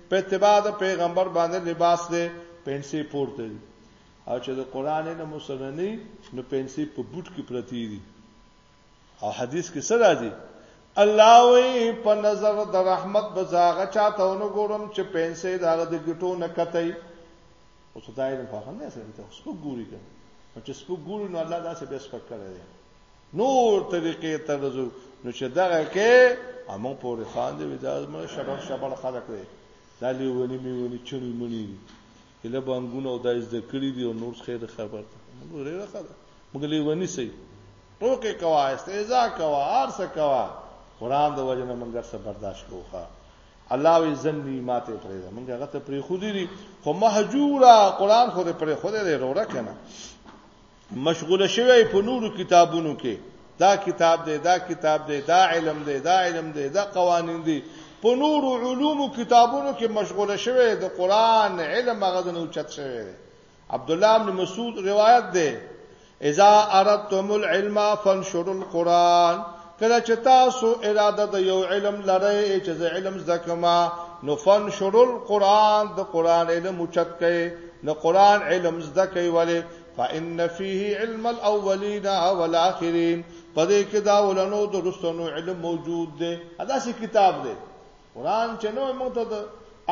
[SPEAKER 1] په اتباع د پیغمبر باندې لباس دی پنسي پورته دي او چې د قران نه مسنني نو پنسي په بوت کې پرتی دي او حدیث کې څه راځي الله وی په نظر د رحمت بزاغه چاته ونو ګورم چې پنسي داغه د ګټو نه کتای او ستای نه فهم نه سره ته سپو ګوري کړه چې سپو ګوري نو الله داسې بس پک کړی دی نور طریقې ته رزو نو چې دغه کې امو پورې خان دی وځاز مې شبر شبر خلک دی دا لیونی میونی چړی منی اله بانګونه او دایز د کړی دی او نور خیر خبر ته موږ ریره خبر موږ لیونی سي ټوکې کوا استهزاء کوا ارس کوا قران د وجنه موږ سره برداشت کوخه الله وی زنی ماته پرې ده موږ هغه ته پرې خو دي خو مهجورا قران خو دې پرې خو دې وروړه کنه مشغوله شوی په نورو کتابونو کې دا کتاب دی دا کتاب دی دا علم دی دا علم دی دا قوانین دی په نورو علومو کتابونو کې مشغوله شوی د قران علم هغه د نوچت شوی دی عبد الله بن مسعود روایت دی اذا اردتم العلم فانشروا القران کله چې تاسو اراده د یو علم لرئ چې زه علم زکما نو فنشروا القران د قران علم چت کړئ نو قران علم زده کوي ولی فان فيه علم الاولين والاخرين پدې کې دا ولنو د رسونو علم موجود دی ادا سي کتاب دی قران چې نو موږ ته د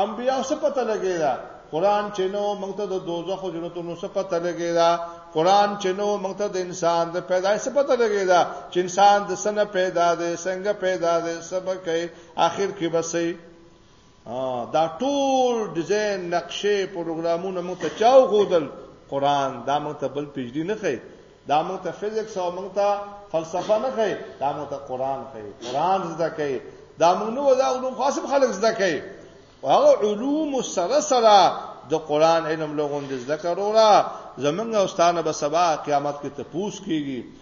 [SPEAKER 1] انبيو څخه پته لګی دا قران چې نو موږ ته د دوزخ او جنتونو څخه پته لګی دا قران چې نو موږ ته د انسان د پیدایش څخه پته لګی دا چې انسان د سنه پیدا دی څنګه پیدا دی سبق اخر کې بسې دا ټول ډیزاین نقشې پروګرامونه موږ ته چاو غودل قران دا موږ ته بل پیجدي نه خي دا موږ ته فزکس او موږ ته فلسفه نه خي دا موږ ته قران خي قران زده کوي دا موږ نو دا علوم خاصه خلک زده کوي هغه علوم سره سره د قران علم لغون د ذکر اورا زمنګ او ستانه به سبا قیامت کې ته پوس کیږي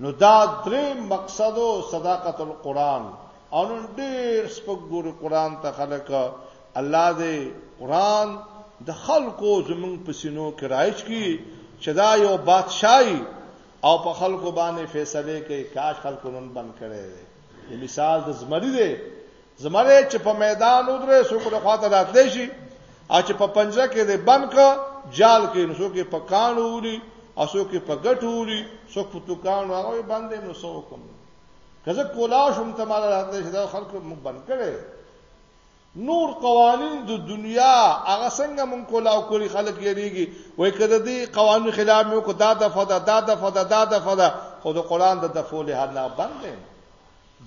[SPEAKER 1] نو دا درې مقصد او صداقت القرآن او نن ډیر سپک ګوري قرآن ته خلک الله دې قرآن د خلکو زمونږ په سینو کې رایج کی چې دا یو بادشاہي او په خلکو باندې فیصله کوي کاش خلکو نن بند کړي د مثال د زمری دی زمری چې په میدان ودرې سو په خواته راتلی شي او چې په پنجره کې دی بند کا جال کې نو څوک په کان وولي او څوک په ګټ وولي څوک په توکان هغه باندې نو سو کوم کزه کولا شوم ته مال راتلی شي دا خلکو مو بند کړي نور قوانین د دنیا هغه څنګه مونږ کولاو کولی خلک یریږي وای کده دی قوانین خلاف مې کو دا د فدا دا د فدا دا د فدا خو د قران د دفول حلا بند دی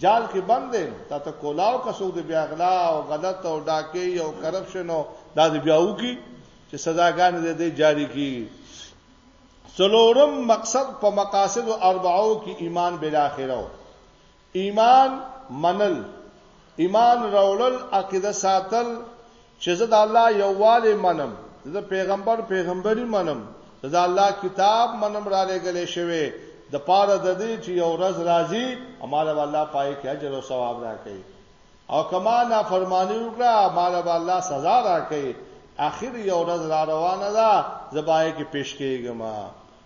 [SPEAKER 1] جال کې بند دی تا ته کولاو کسو د بیا غلا او غلط او ډاکې او کرپشن او دا د بیاو کی چې سزاګان دې جاری کی څلورم مقصد په مقاصد او اربعو کې ایمان بل اخره ایمان منل، ایمان راوړل، عقیده ساتل چې زه د الله یووالی منم، زه د پیغمبر پیغمبري منم، زه د الله کتاب منم رالېږل شوی د پاره د دې چې یو ورځ راځي او ماله به الله په هغې کې اجر او ثواب راکوي او که ما نافرماني وکړه ماله به الله سزا راکوي اخر یو ورځ راروانه ده زه به هغې کې پېش کېږم.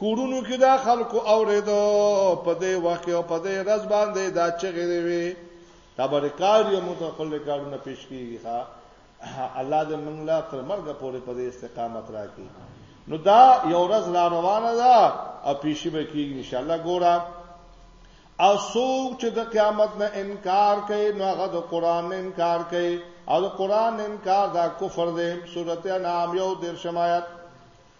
[SPEAKER 1] کورونو کې دا خلکو اوریدو په دې وخت او په دې ورځ باندې دا چغې دی وی دا برکار یو متخل کارونه پیش کیږي ها الله دې موږ لا تر مرګ پورې په دې استقامت راکړي نو دا یو ورځ را روانه ده او پیشي به کیږي ان شاء الله ګورا او څوک چې د قیامت نه انکار کوي نو هغه د قران نه انکار کوي او د قران نه انکار دا کفر دی سورته انعام یو درشمایت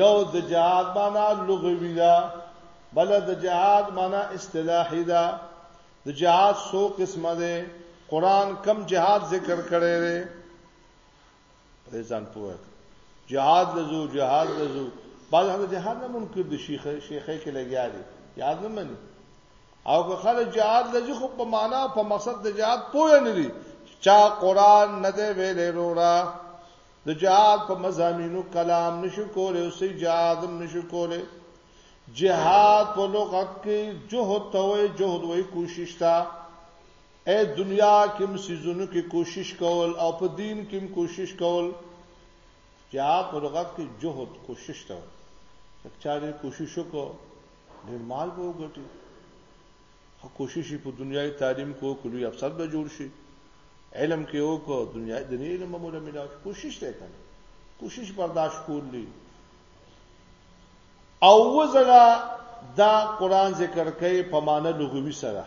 [SPEAKER 1] یو د جهاد معنا لغوي ده بل د جهاد معنا اصطلاحي ده د جهاد سو قسمه ده قران کم جهاد ذکر کړي ده په ځان پوهه جهاد لزو جهاد لزو بعض هغه جهاد نه منکر دي شیخ شیخه کې لګیا دي یاد نه مني او که خلک جهاد لږ خو په معنا په مقصد د جهاد پوه نه دي چا قران نه دی ویلې وروړه د جهاد په مزامینو کلام نشو کولی او سي جهاد هم نشو کولی جهاد په لغت کې جهد ته وي جهد وي کوشش تا اے دنیا کې مسیزونو کې کوشش کول او په دین کې کوشش کول جهاد په لغت کې جهد کوشش ته وي چا دې کوشش وکړو ډېر مال به وګټي خو کوشش یې په دنیاي تعلیم کې وکړ لوی افسر به جوړ شي علم کې وکړو دنیا د نه علم مولا ملا کوشش ته کنه کوشش برداشت کولی او وزلا دا قران ذکر کوي په معنی لغوي سره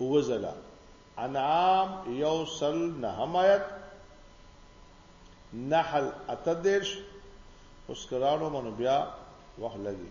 [SPEAKER 1] وزلا انعام یوصل نهمایت نحل اتدش اوس کرانو منو بیا وخت لګي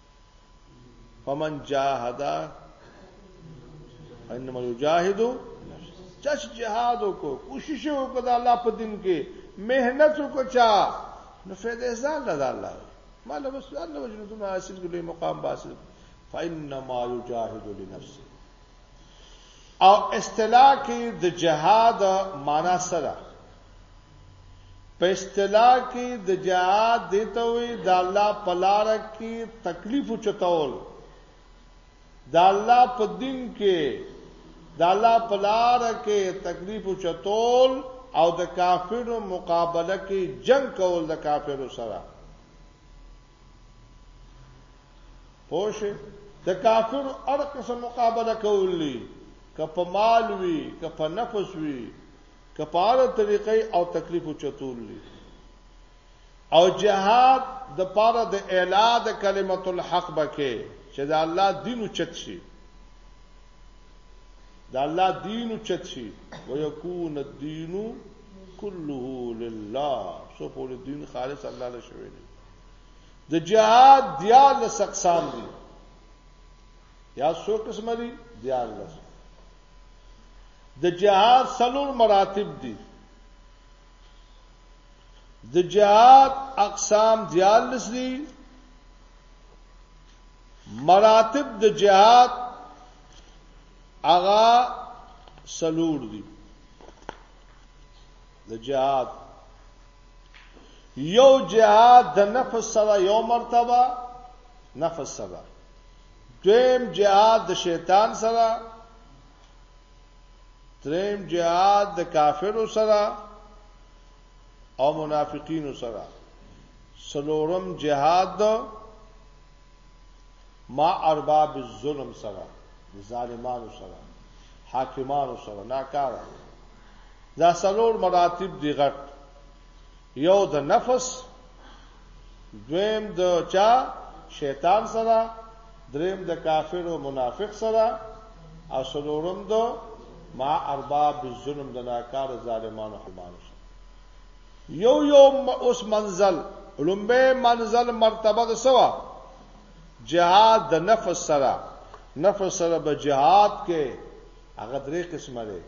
[SPEAKER 1] فمن جاهد انما یجاهد چش جهاد کو کوشش وکړه د الله په دین کې مهنت وکړه نو فائدې ځان لدا الله مال بس الله وجنتونه حاصل کړي مقام حاصل فإنما يجاهد لنفسه او اصطلاح کې د جهاد معنا سره په اصطلاح کي د جهاد دې ته وي د الله په لار کي تکلیف اوچتول د الله په دین کي د الله په لار کي تکلیف اوچتول او د کافرو مقابله کي جنگ کول د کافرو سره پوه د کافرو هر قسم مقابله کولی که په مال وي که په نفس وي کپاره طریقې او تکلیف چتول دي او جهاد د پاره د اعلا د کلمت الحق بکې چې د الله دین او چت شي د الله دین او چت شي ويكون الدين كله لله سو په دین خالص الله له شوی دی د جهاد دیال سقسام دي یا څو قسمه دي دیارلس د جهاد سلور مراتب دي د جهاد اقسام دیارلس دي مراتب د جهاد اغا سلور دي د جهاد یو جهاد د نفس سره یو مرتبه نفس سره دویم جهاد د شیطان سره دریم جهاد د کافرو سره او منافقینو سره سلورم جهاد د ما ارباب الظلم سره ظالمانو سره حاکمانو سره ناکار دا سلور مراتب دی غټ یو د نفس دویم د چا شیطان سره دریم د کافر او منافق سره او سلورم د ما ارباب بالظلم د ناکار ظالمانو حمانو سره یو یو اوس منزل لومبه منزل مرتبه د سوا جهاد د نفس سره نفس سره به جهاد کې هغه درې قسمه لري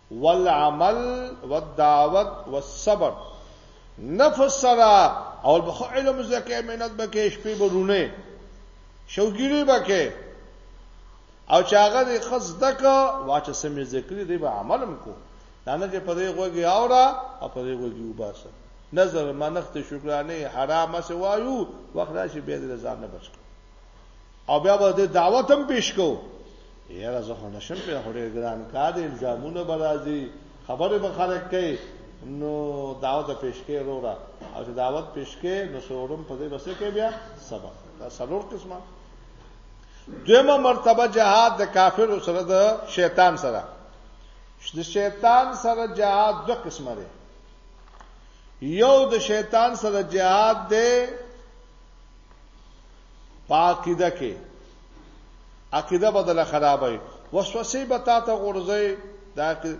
[SPEAKER 1] والعمل والدعوت والصبر نفس سره او به خو علم زکه مهنت به کې شپې به رونه شوګيري به کې او چې هغه د خص دک واچې سمې ذکر دی به عملم کو دا نه چې په دې غوږی اورا او په دې غوږی وباسه نظر منخت شکرانه حرامه سوایو وخت راشي به د ځان نه بچ او بیا به د دعوت هم پیش کو یاره زه خو نشم په هډه ګران کا دې الزامونه برازي خبره به خلک کوي نو دعوت پیش کې وروره او چې دعوت پیش کې نو سورم په دې بسې کې بیا سبق دا سلور قسمه دویمه مرتبه جهاد د کافر سره د شیطان سره د شیطان سره جهاد دوه قسمه دی یو د شیطان سره جهاد دی پاکیده کې عقیده بدله خرابای وسوسه به تا ته غورځي دا کې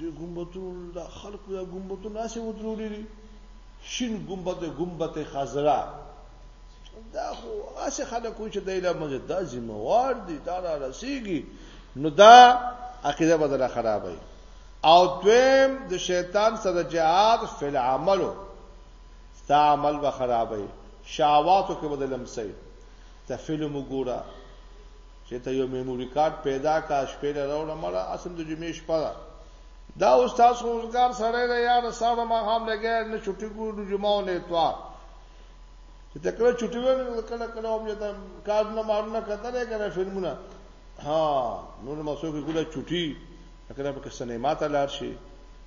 [SPEAKER 1] ګمبتون د خلکو یا ګمبتون ناسې ودرولې دي شین ګمبت ګمبت خضرا دا خو اسه خلکو چې دایله مزه دا ذمہ وار دي دا را رسیږي نو دا عقیده بدله خرابای او دویم د شیطان سره جهاد فل عملو ستا عمل به خرابوي شهواتو کې به د لمسي ته فلم وګوره چې ته یو میموري کارت پیدا کا شپې له راوړه مړه اسم د جمعې شپه ده دا استاد خو روزګار سره دی یار ساړه ما هم لګیا نه چټي ګور د جمعو نه اتوار چې ته کله چټي ور کله کله هم ته کار نه مارنه کتلې کنه فلمونه ها نو مسو کې ګوله چټي کله په سینما ته لاړ شي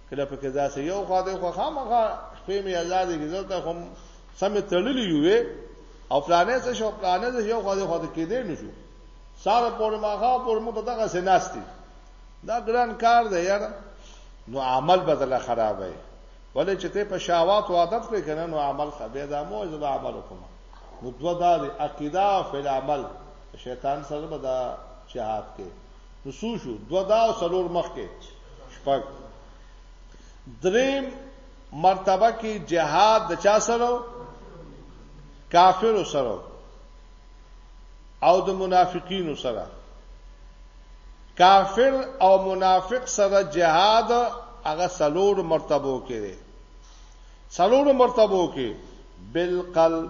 [SPEAKER 1] کله په کې ځاسه یو خوا دی خو خامخا خپې می آزاد دي زه ته هم سم تړلې یو او پلانې څه شو پلانې څه یو خوا دی خو ته کې دی نشو ساره پور ماغه پور مو دغه سناستي دا ګران کار دی یار نو عمل بدله خراب وي ولې چې ته په شاوات او عادت کې کنه نو عمل خبي دا مو زما عمل کوم نو دوه دا عقیده او فعل عمل شیطان سره به دا جهاد کې نو سو شو دو دا او سلور مخ کې شپږ دریم مرتبه کې جهاد د چا سره کافر سره او د منافقین سره کافر او منافق سره جهاد هغه سلور مرتبو کې دي سلور مرتبو کې بالقلب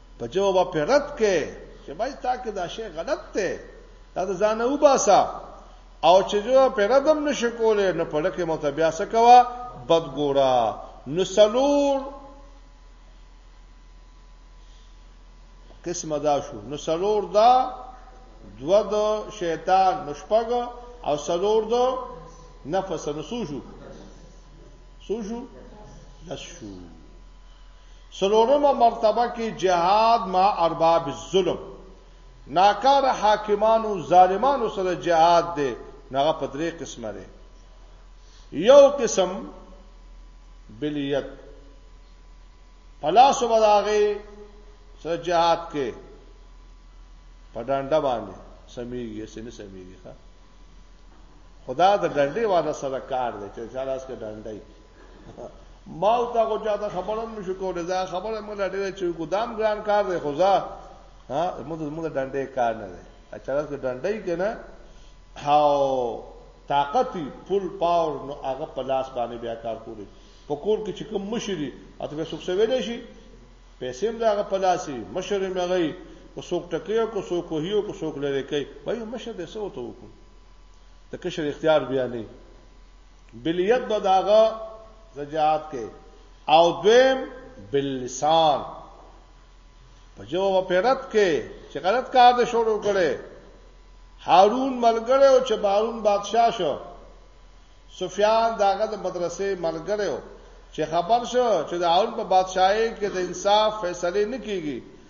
[SPEAKER 1] په جواب په رد کې چې بای تا کې دا شی غلط دی دا ځان او باسا او چې جو په ردم نشکولې نو په لکه مو ته بیا څه کوا بدګورا نو سلور قسمه دا شو نو سلور دا دو د شیطان نشپګ او سلور د نفس نسو شو سو شو لس شو څلورمه مرتبه کې جهاد مع ارباب الظلم ناکار حاکمانو ظالمانو سره جهاد دی نغه په درې قسمه دی یو قسم بلیت پلاسو بداغه سره جهاد کې په ډنډه باندې سميږي سینې سميږي خدا د ډنډې واده سره کار دی چې چالاس کې ډنډه ما او تا کو چاته خبره نشو کولای دا خبره موږ ډېر چې کو دام ګران کار دی خو ځا ها موږ موږ ډنډې کار نه دی اچارس کې ډنډې کنه هاو طاقت فل پاور نو هغه په لاس باندې بیا کار کولی په کور کې چې کوم مشري اته به څوک سویلې شي پیسې هم دا په لاسي مشر مې غي کو څوک ټکیو کو څوک کوهیو کو څوک لری کوي وایي مشر دې سو ته وکړو د کشر اختیار بیا نه باليد به داغه زجاعت کې او دویم باللسان په جو پیرت کې چې غلط کار د شروع کړي هارون ملګری او چې بارون بادشاه شو سفیان داغه د مدرسې ملګری او چې خبر شو چې د هارون په بادشاہي کې د انصاف فیصله نه کیږي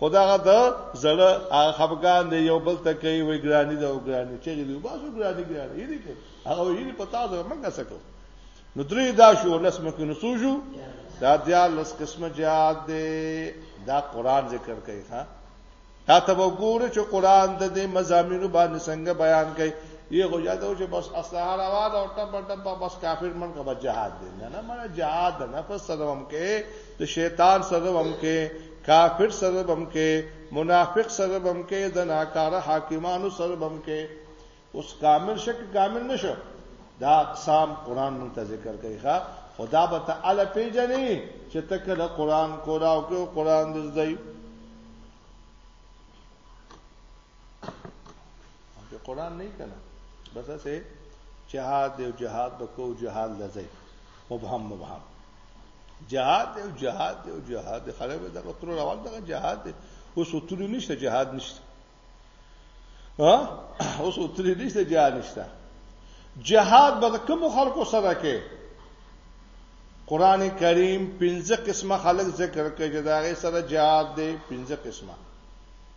[SPEAKER 1] خداغه د زړه هغه خفقان دی یو بل ته کوي وی ګرانی دا وګرانی چې دی باسو ګرانی ګرانی یی کې هغه یی پتا ده منګه سکو نو درې دا شو لس مکه نو سوجو دا دیا لس قسمه جهاد دی دا قران ذکر کوي ها تا ته وګوره چې قران د دې مزامینو باندې څنګه بیان کوي یې خو یاد او چې بس اسلحه راوړ او ټپ ټپ بس کافر من کا جهاد دی نه نه مړه جهاد نه پس سره هم کې ته شیطان سره هم کې کافر سره به هم کې منافق سره به هم کې د ناکاره حاکمانو سره به هم کې اوس کامل شک کامل نشو دا اقسام قران مونږ ته ذکر کوي ښا خدا به تعالی پیژني چې ته کله قران کوراو کې قران دزدای په قران نه کنا بس سه جهاد دی جهاد بکو جهاد لځي مبهم مبهم جهاد دی جهاد دی جهاد دی خلک به دغه تر روان دغه جهاد دی اوس تر نشته جهاد نشته ها اوس تر نشته جهاد نشته جهاد به کوم خلکو سره کې قران کریم پنځه قسمه خلق ذکر کوي چې دا غي سره جهاد دی پنځه قسمه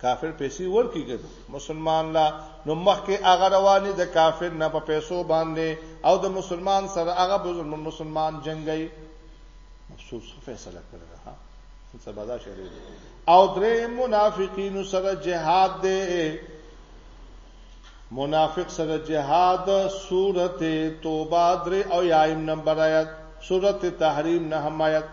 [SPEAKER 1] کافر پیسې ورکی ګد مسلمان لا نو مخکې هغه رواني د کافر نه په پیسو باندې او د مسلمان سره هغه بزرګ مسلمان جنگي مفسوس فیصله کړل ها سبا دا شری او درې منافقین سره جهاد دی منافق سره جهاد سورته توبه درې او یایم نمبر آیت سورته تحریم نه حمایت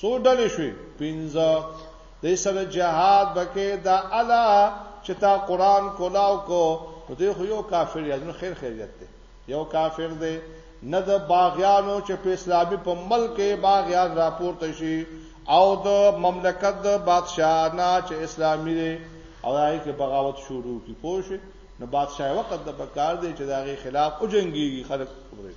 [SPEAKER 1] څو ډلې شوې پنځه دې سره جهاد بکې دا الا چې تا قران کولاو کو نو دې خو یو کافر یاد نو خیر خیریت دی یو کافر دی نه د باغیانو چې په اسلامي په ملک کې باغیان راپورته شي او د مملکت د بادشاہ نه چې اسلامي دی او هغه کې بغاوت شروع کی پوه شي نو بادشاہ وخت د بکار دی چې داغه خلاف او جنگي خلک وګوري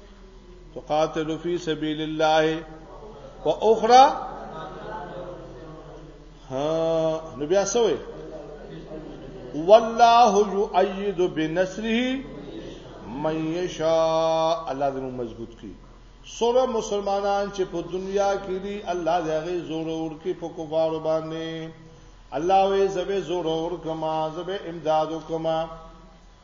[SPEAKER 1] تقاتلوا فی سبیل الله واخرى ها نو بیا سوې والله يؤيد بنصره من يشاء الله دې مضبوط کړي سره مسلمانان چې په دنیا کې دي الله دې هغه زور اور کې په کفارو باندې الله وې زبې زور اور کما زبې امدادو کما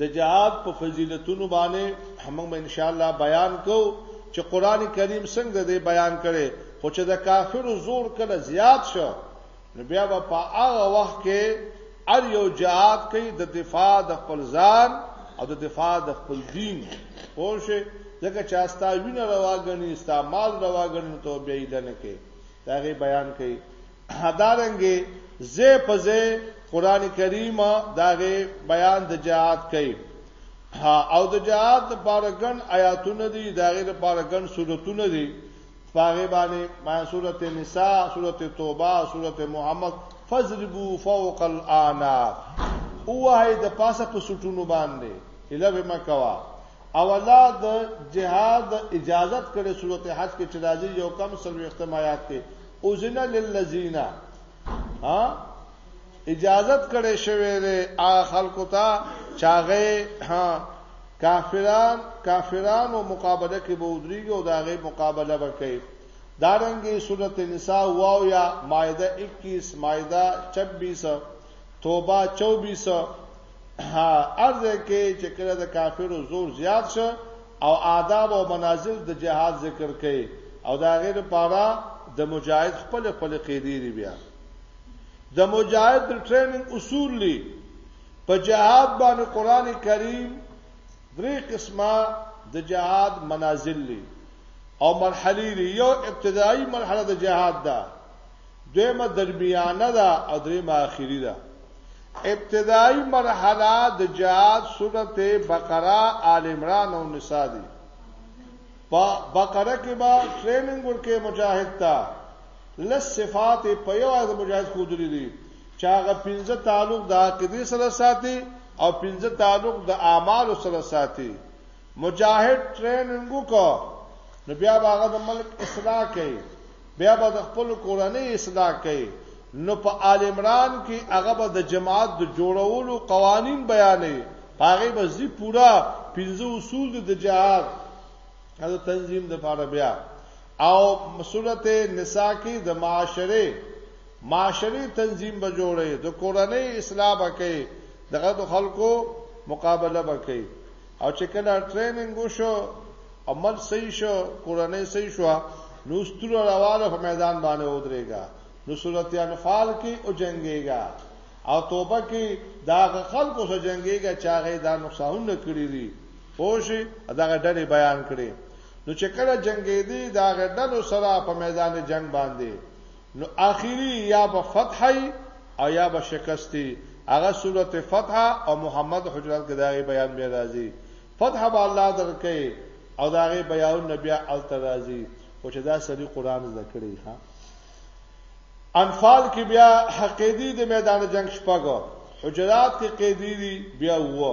[SPEAKER 1] د جهاد په فضیلتونو باندې موږ ان شاء الله بیان کو چې قران کریم څنګه دې بیان کړي خو چې د کافرو زور کله زیات شو نو بیا په هغه وخت کې ار یو جهاد کوي د دفاع د خپل ځان او د دفاع د خپل دین پوه شئ ځکه چې استا وینه رواګنی استا مال رواګنی ته بیا یې لنه کې دا غي بیان کوي هدارنګې زه په زه قران کریم داغه بیان د جهاد کوي او د جهاد لپاره ګن آیاتونه دي داغه لپاره ګن سورتونه دي پاغه باندې ما سورته نساء سورته توبه سورته محمد فضربوا فوق الاعناق اوه د پاسه په سټونو باندې اله به مکوا او الله د جهاد اجازت کړي صورت حج کې چې راځي یو کم سلو اختمایات کې اوزن للذین ها اجازت کړي شوی دی هغه خلکو ته چاغه ها کافران کافران او مقابله کې بودريږي او داغه مقابله وکړي دارنګي سورته نساء واو یا مائده 21 مائده 26 توبه 24 هر ځای کې چې کله د کافرو زور زیات شو او آداب او منازل د جهاد ذکر کړي او دا غیر پاره د مجاهد خپل خپل قیدی دی بیا د مجاهد د ټریننګ اصول لی په جهاد باندې قران کریم درې قسمه د جهاد منازل لی او مرحله یو ابتدایي مرحله د جهاد ده دویمه درمیانه ده او دریمه آخری ده ابتدائی مرحله د جهاد سورت بقره آل عمران او نساء دي په بقره کې با ټریننګ ورکه مجاهد ته لس صفات په یو از مجاهد خو درې دي چې هغه پنځه تعلق د عقیده سره ساتي او پنځه تعلق د اعمال سره ساتي مجاهد ټریننګ وکړو نو بیا به هغه د ملک اصلاح کوي بیا به د خپل کورنۍ اصلاح کوي نو په آل عمران کې هغه به د جماعت د جوړولو قوانین بیانې هغه به زی پورا پنځه اصول د جهاد د تنظیم د لپاره بیا او مسولت نساء کې د معاشره معاشري تنظیم به جوړي د کورنۍ اصلاح وکړي دغه خلکو مقابله وکړي او چې کله ټریننګ وشو عمل صحیح شو کورنۍ صحیح شو نو ستر راواله په میدان باندې ودرېګا نو سورته انفال کې او جنگيګا او توبه کې دا خلکو سره جنگيګا چې هغه دا نقصانونه کړی دي پوښي دا ډلې بیان کړي نو چې کله جنگې دي دا ډلو سره په میدان جنگ باندې نو اخیری یا به فتحی او یا به شکستی هغه صورت فتح او محمد حجرات کې داغي بیان بیا راځي فتح به الله درکې او داغي بیان نبی ال ترازی او چې دا سری قران ذکرې ها انفال کې بیا حقیدی د میدان جنگ شپږو حجرات کې قیدی بیا وو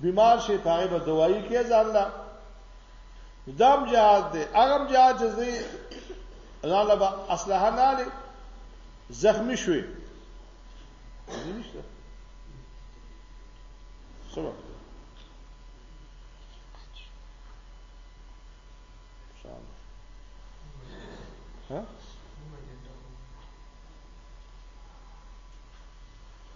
[SPEAKER 1] بیمار شي پاره به دوايي کې ځان لا دام جهاد دی هغه جهاد چې زی ځان لا به اصله نه لې زخمی شوي سبا ها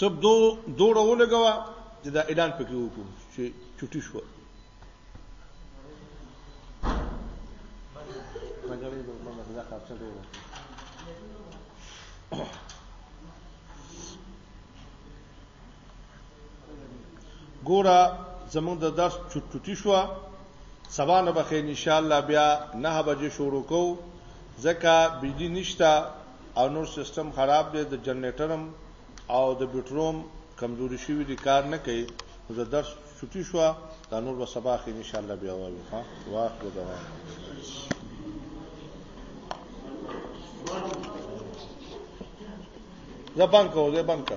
[SPEAKER 1] سب دو دوړه ولګوا چې دا اعلان پکې وکړو چې چټي شو منګړې د موږ د ځخه څه ډول ګوره زمونږ د درس چټ چټي شو سبا نه بخې ان شاء الله بیا 9 بجې شروع کو ځکه بجلی نشتا او نور سیستم خراب دی د جنریټرم او د بیټروم کمزوري شوی دی کار نه کوي نو د درس چټي شو دا نور به سبا خې ان شاء الله بیا وایو ها واخر دوام زبان کو زبان کو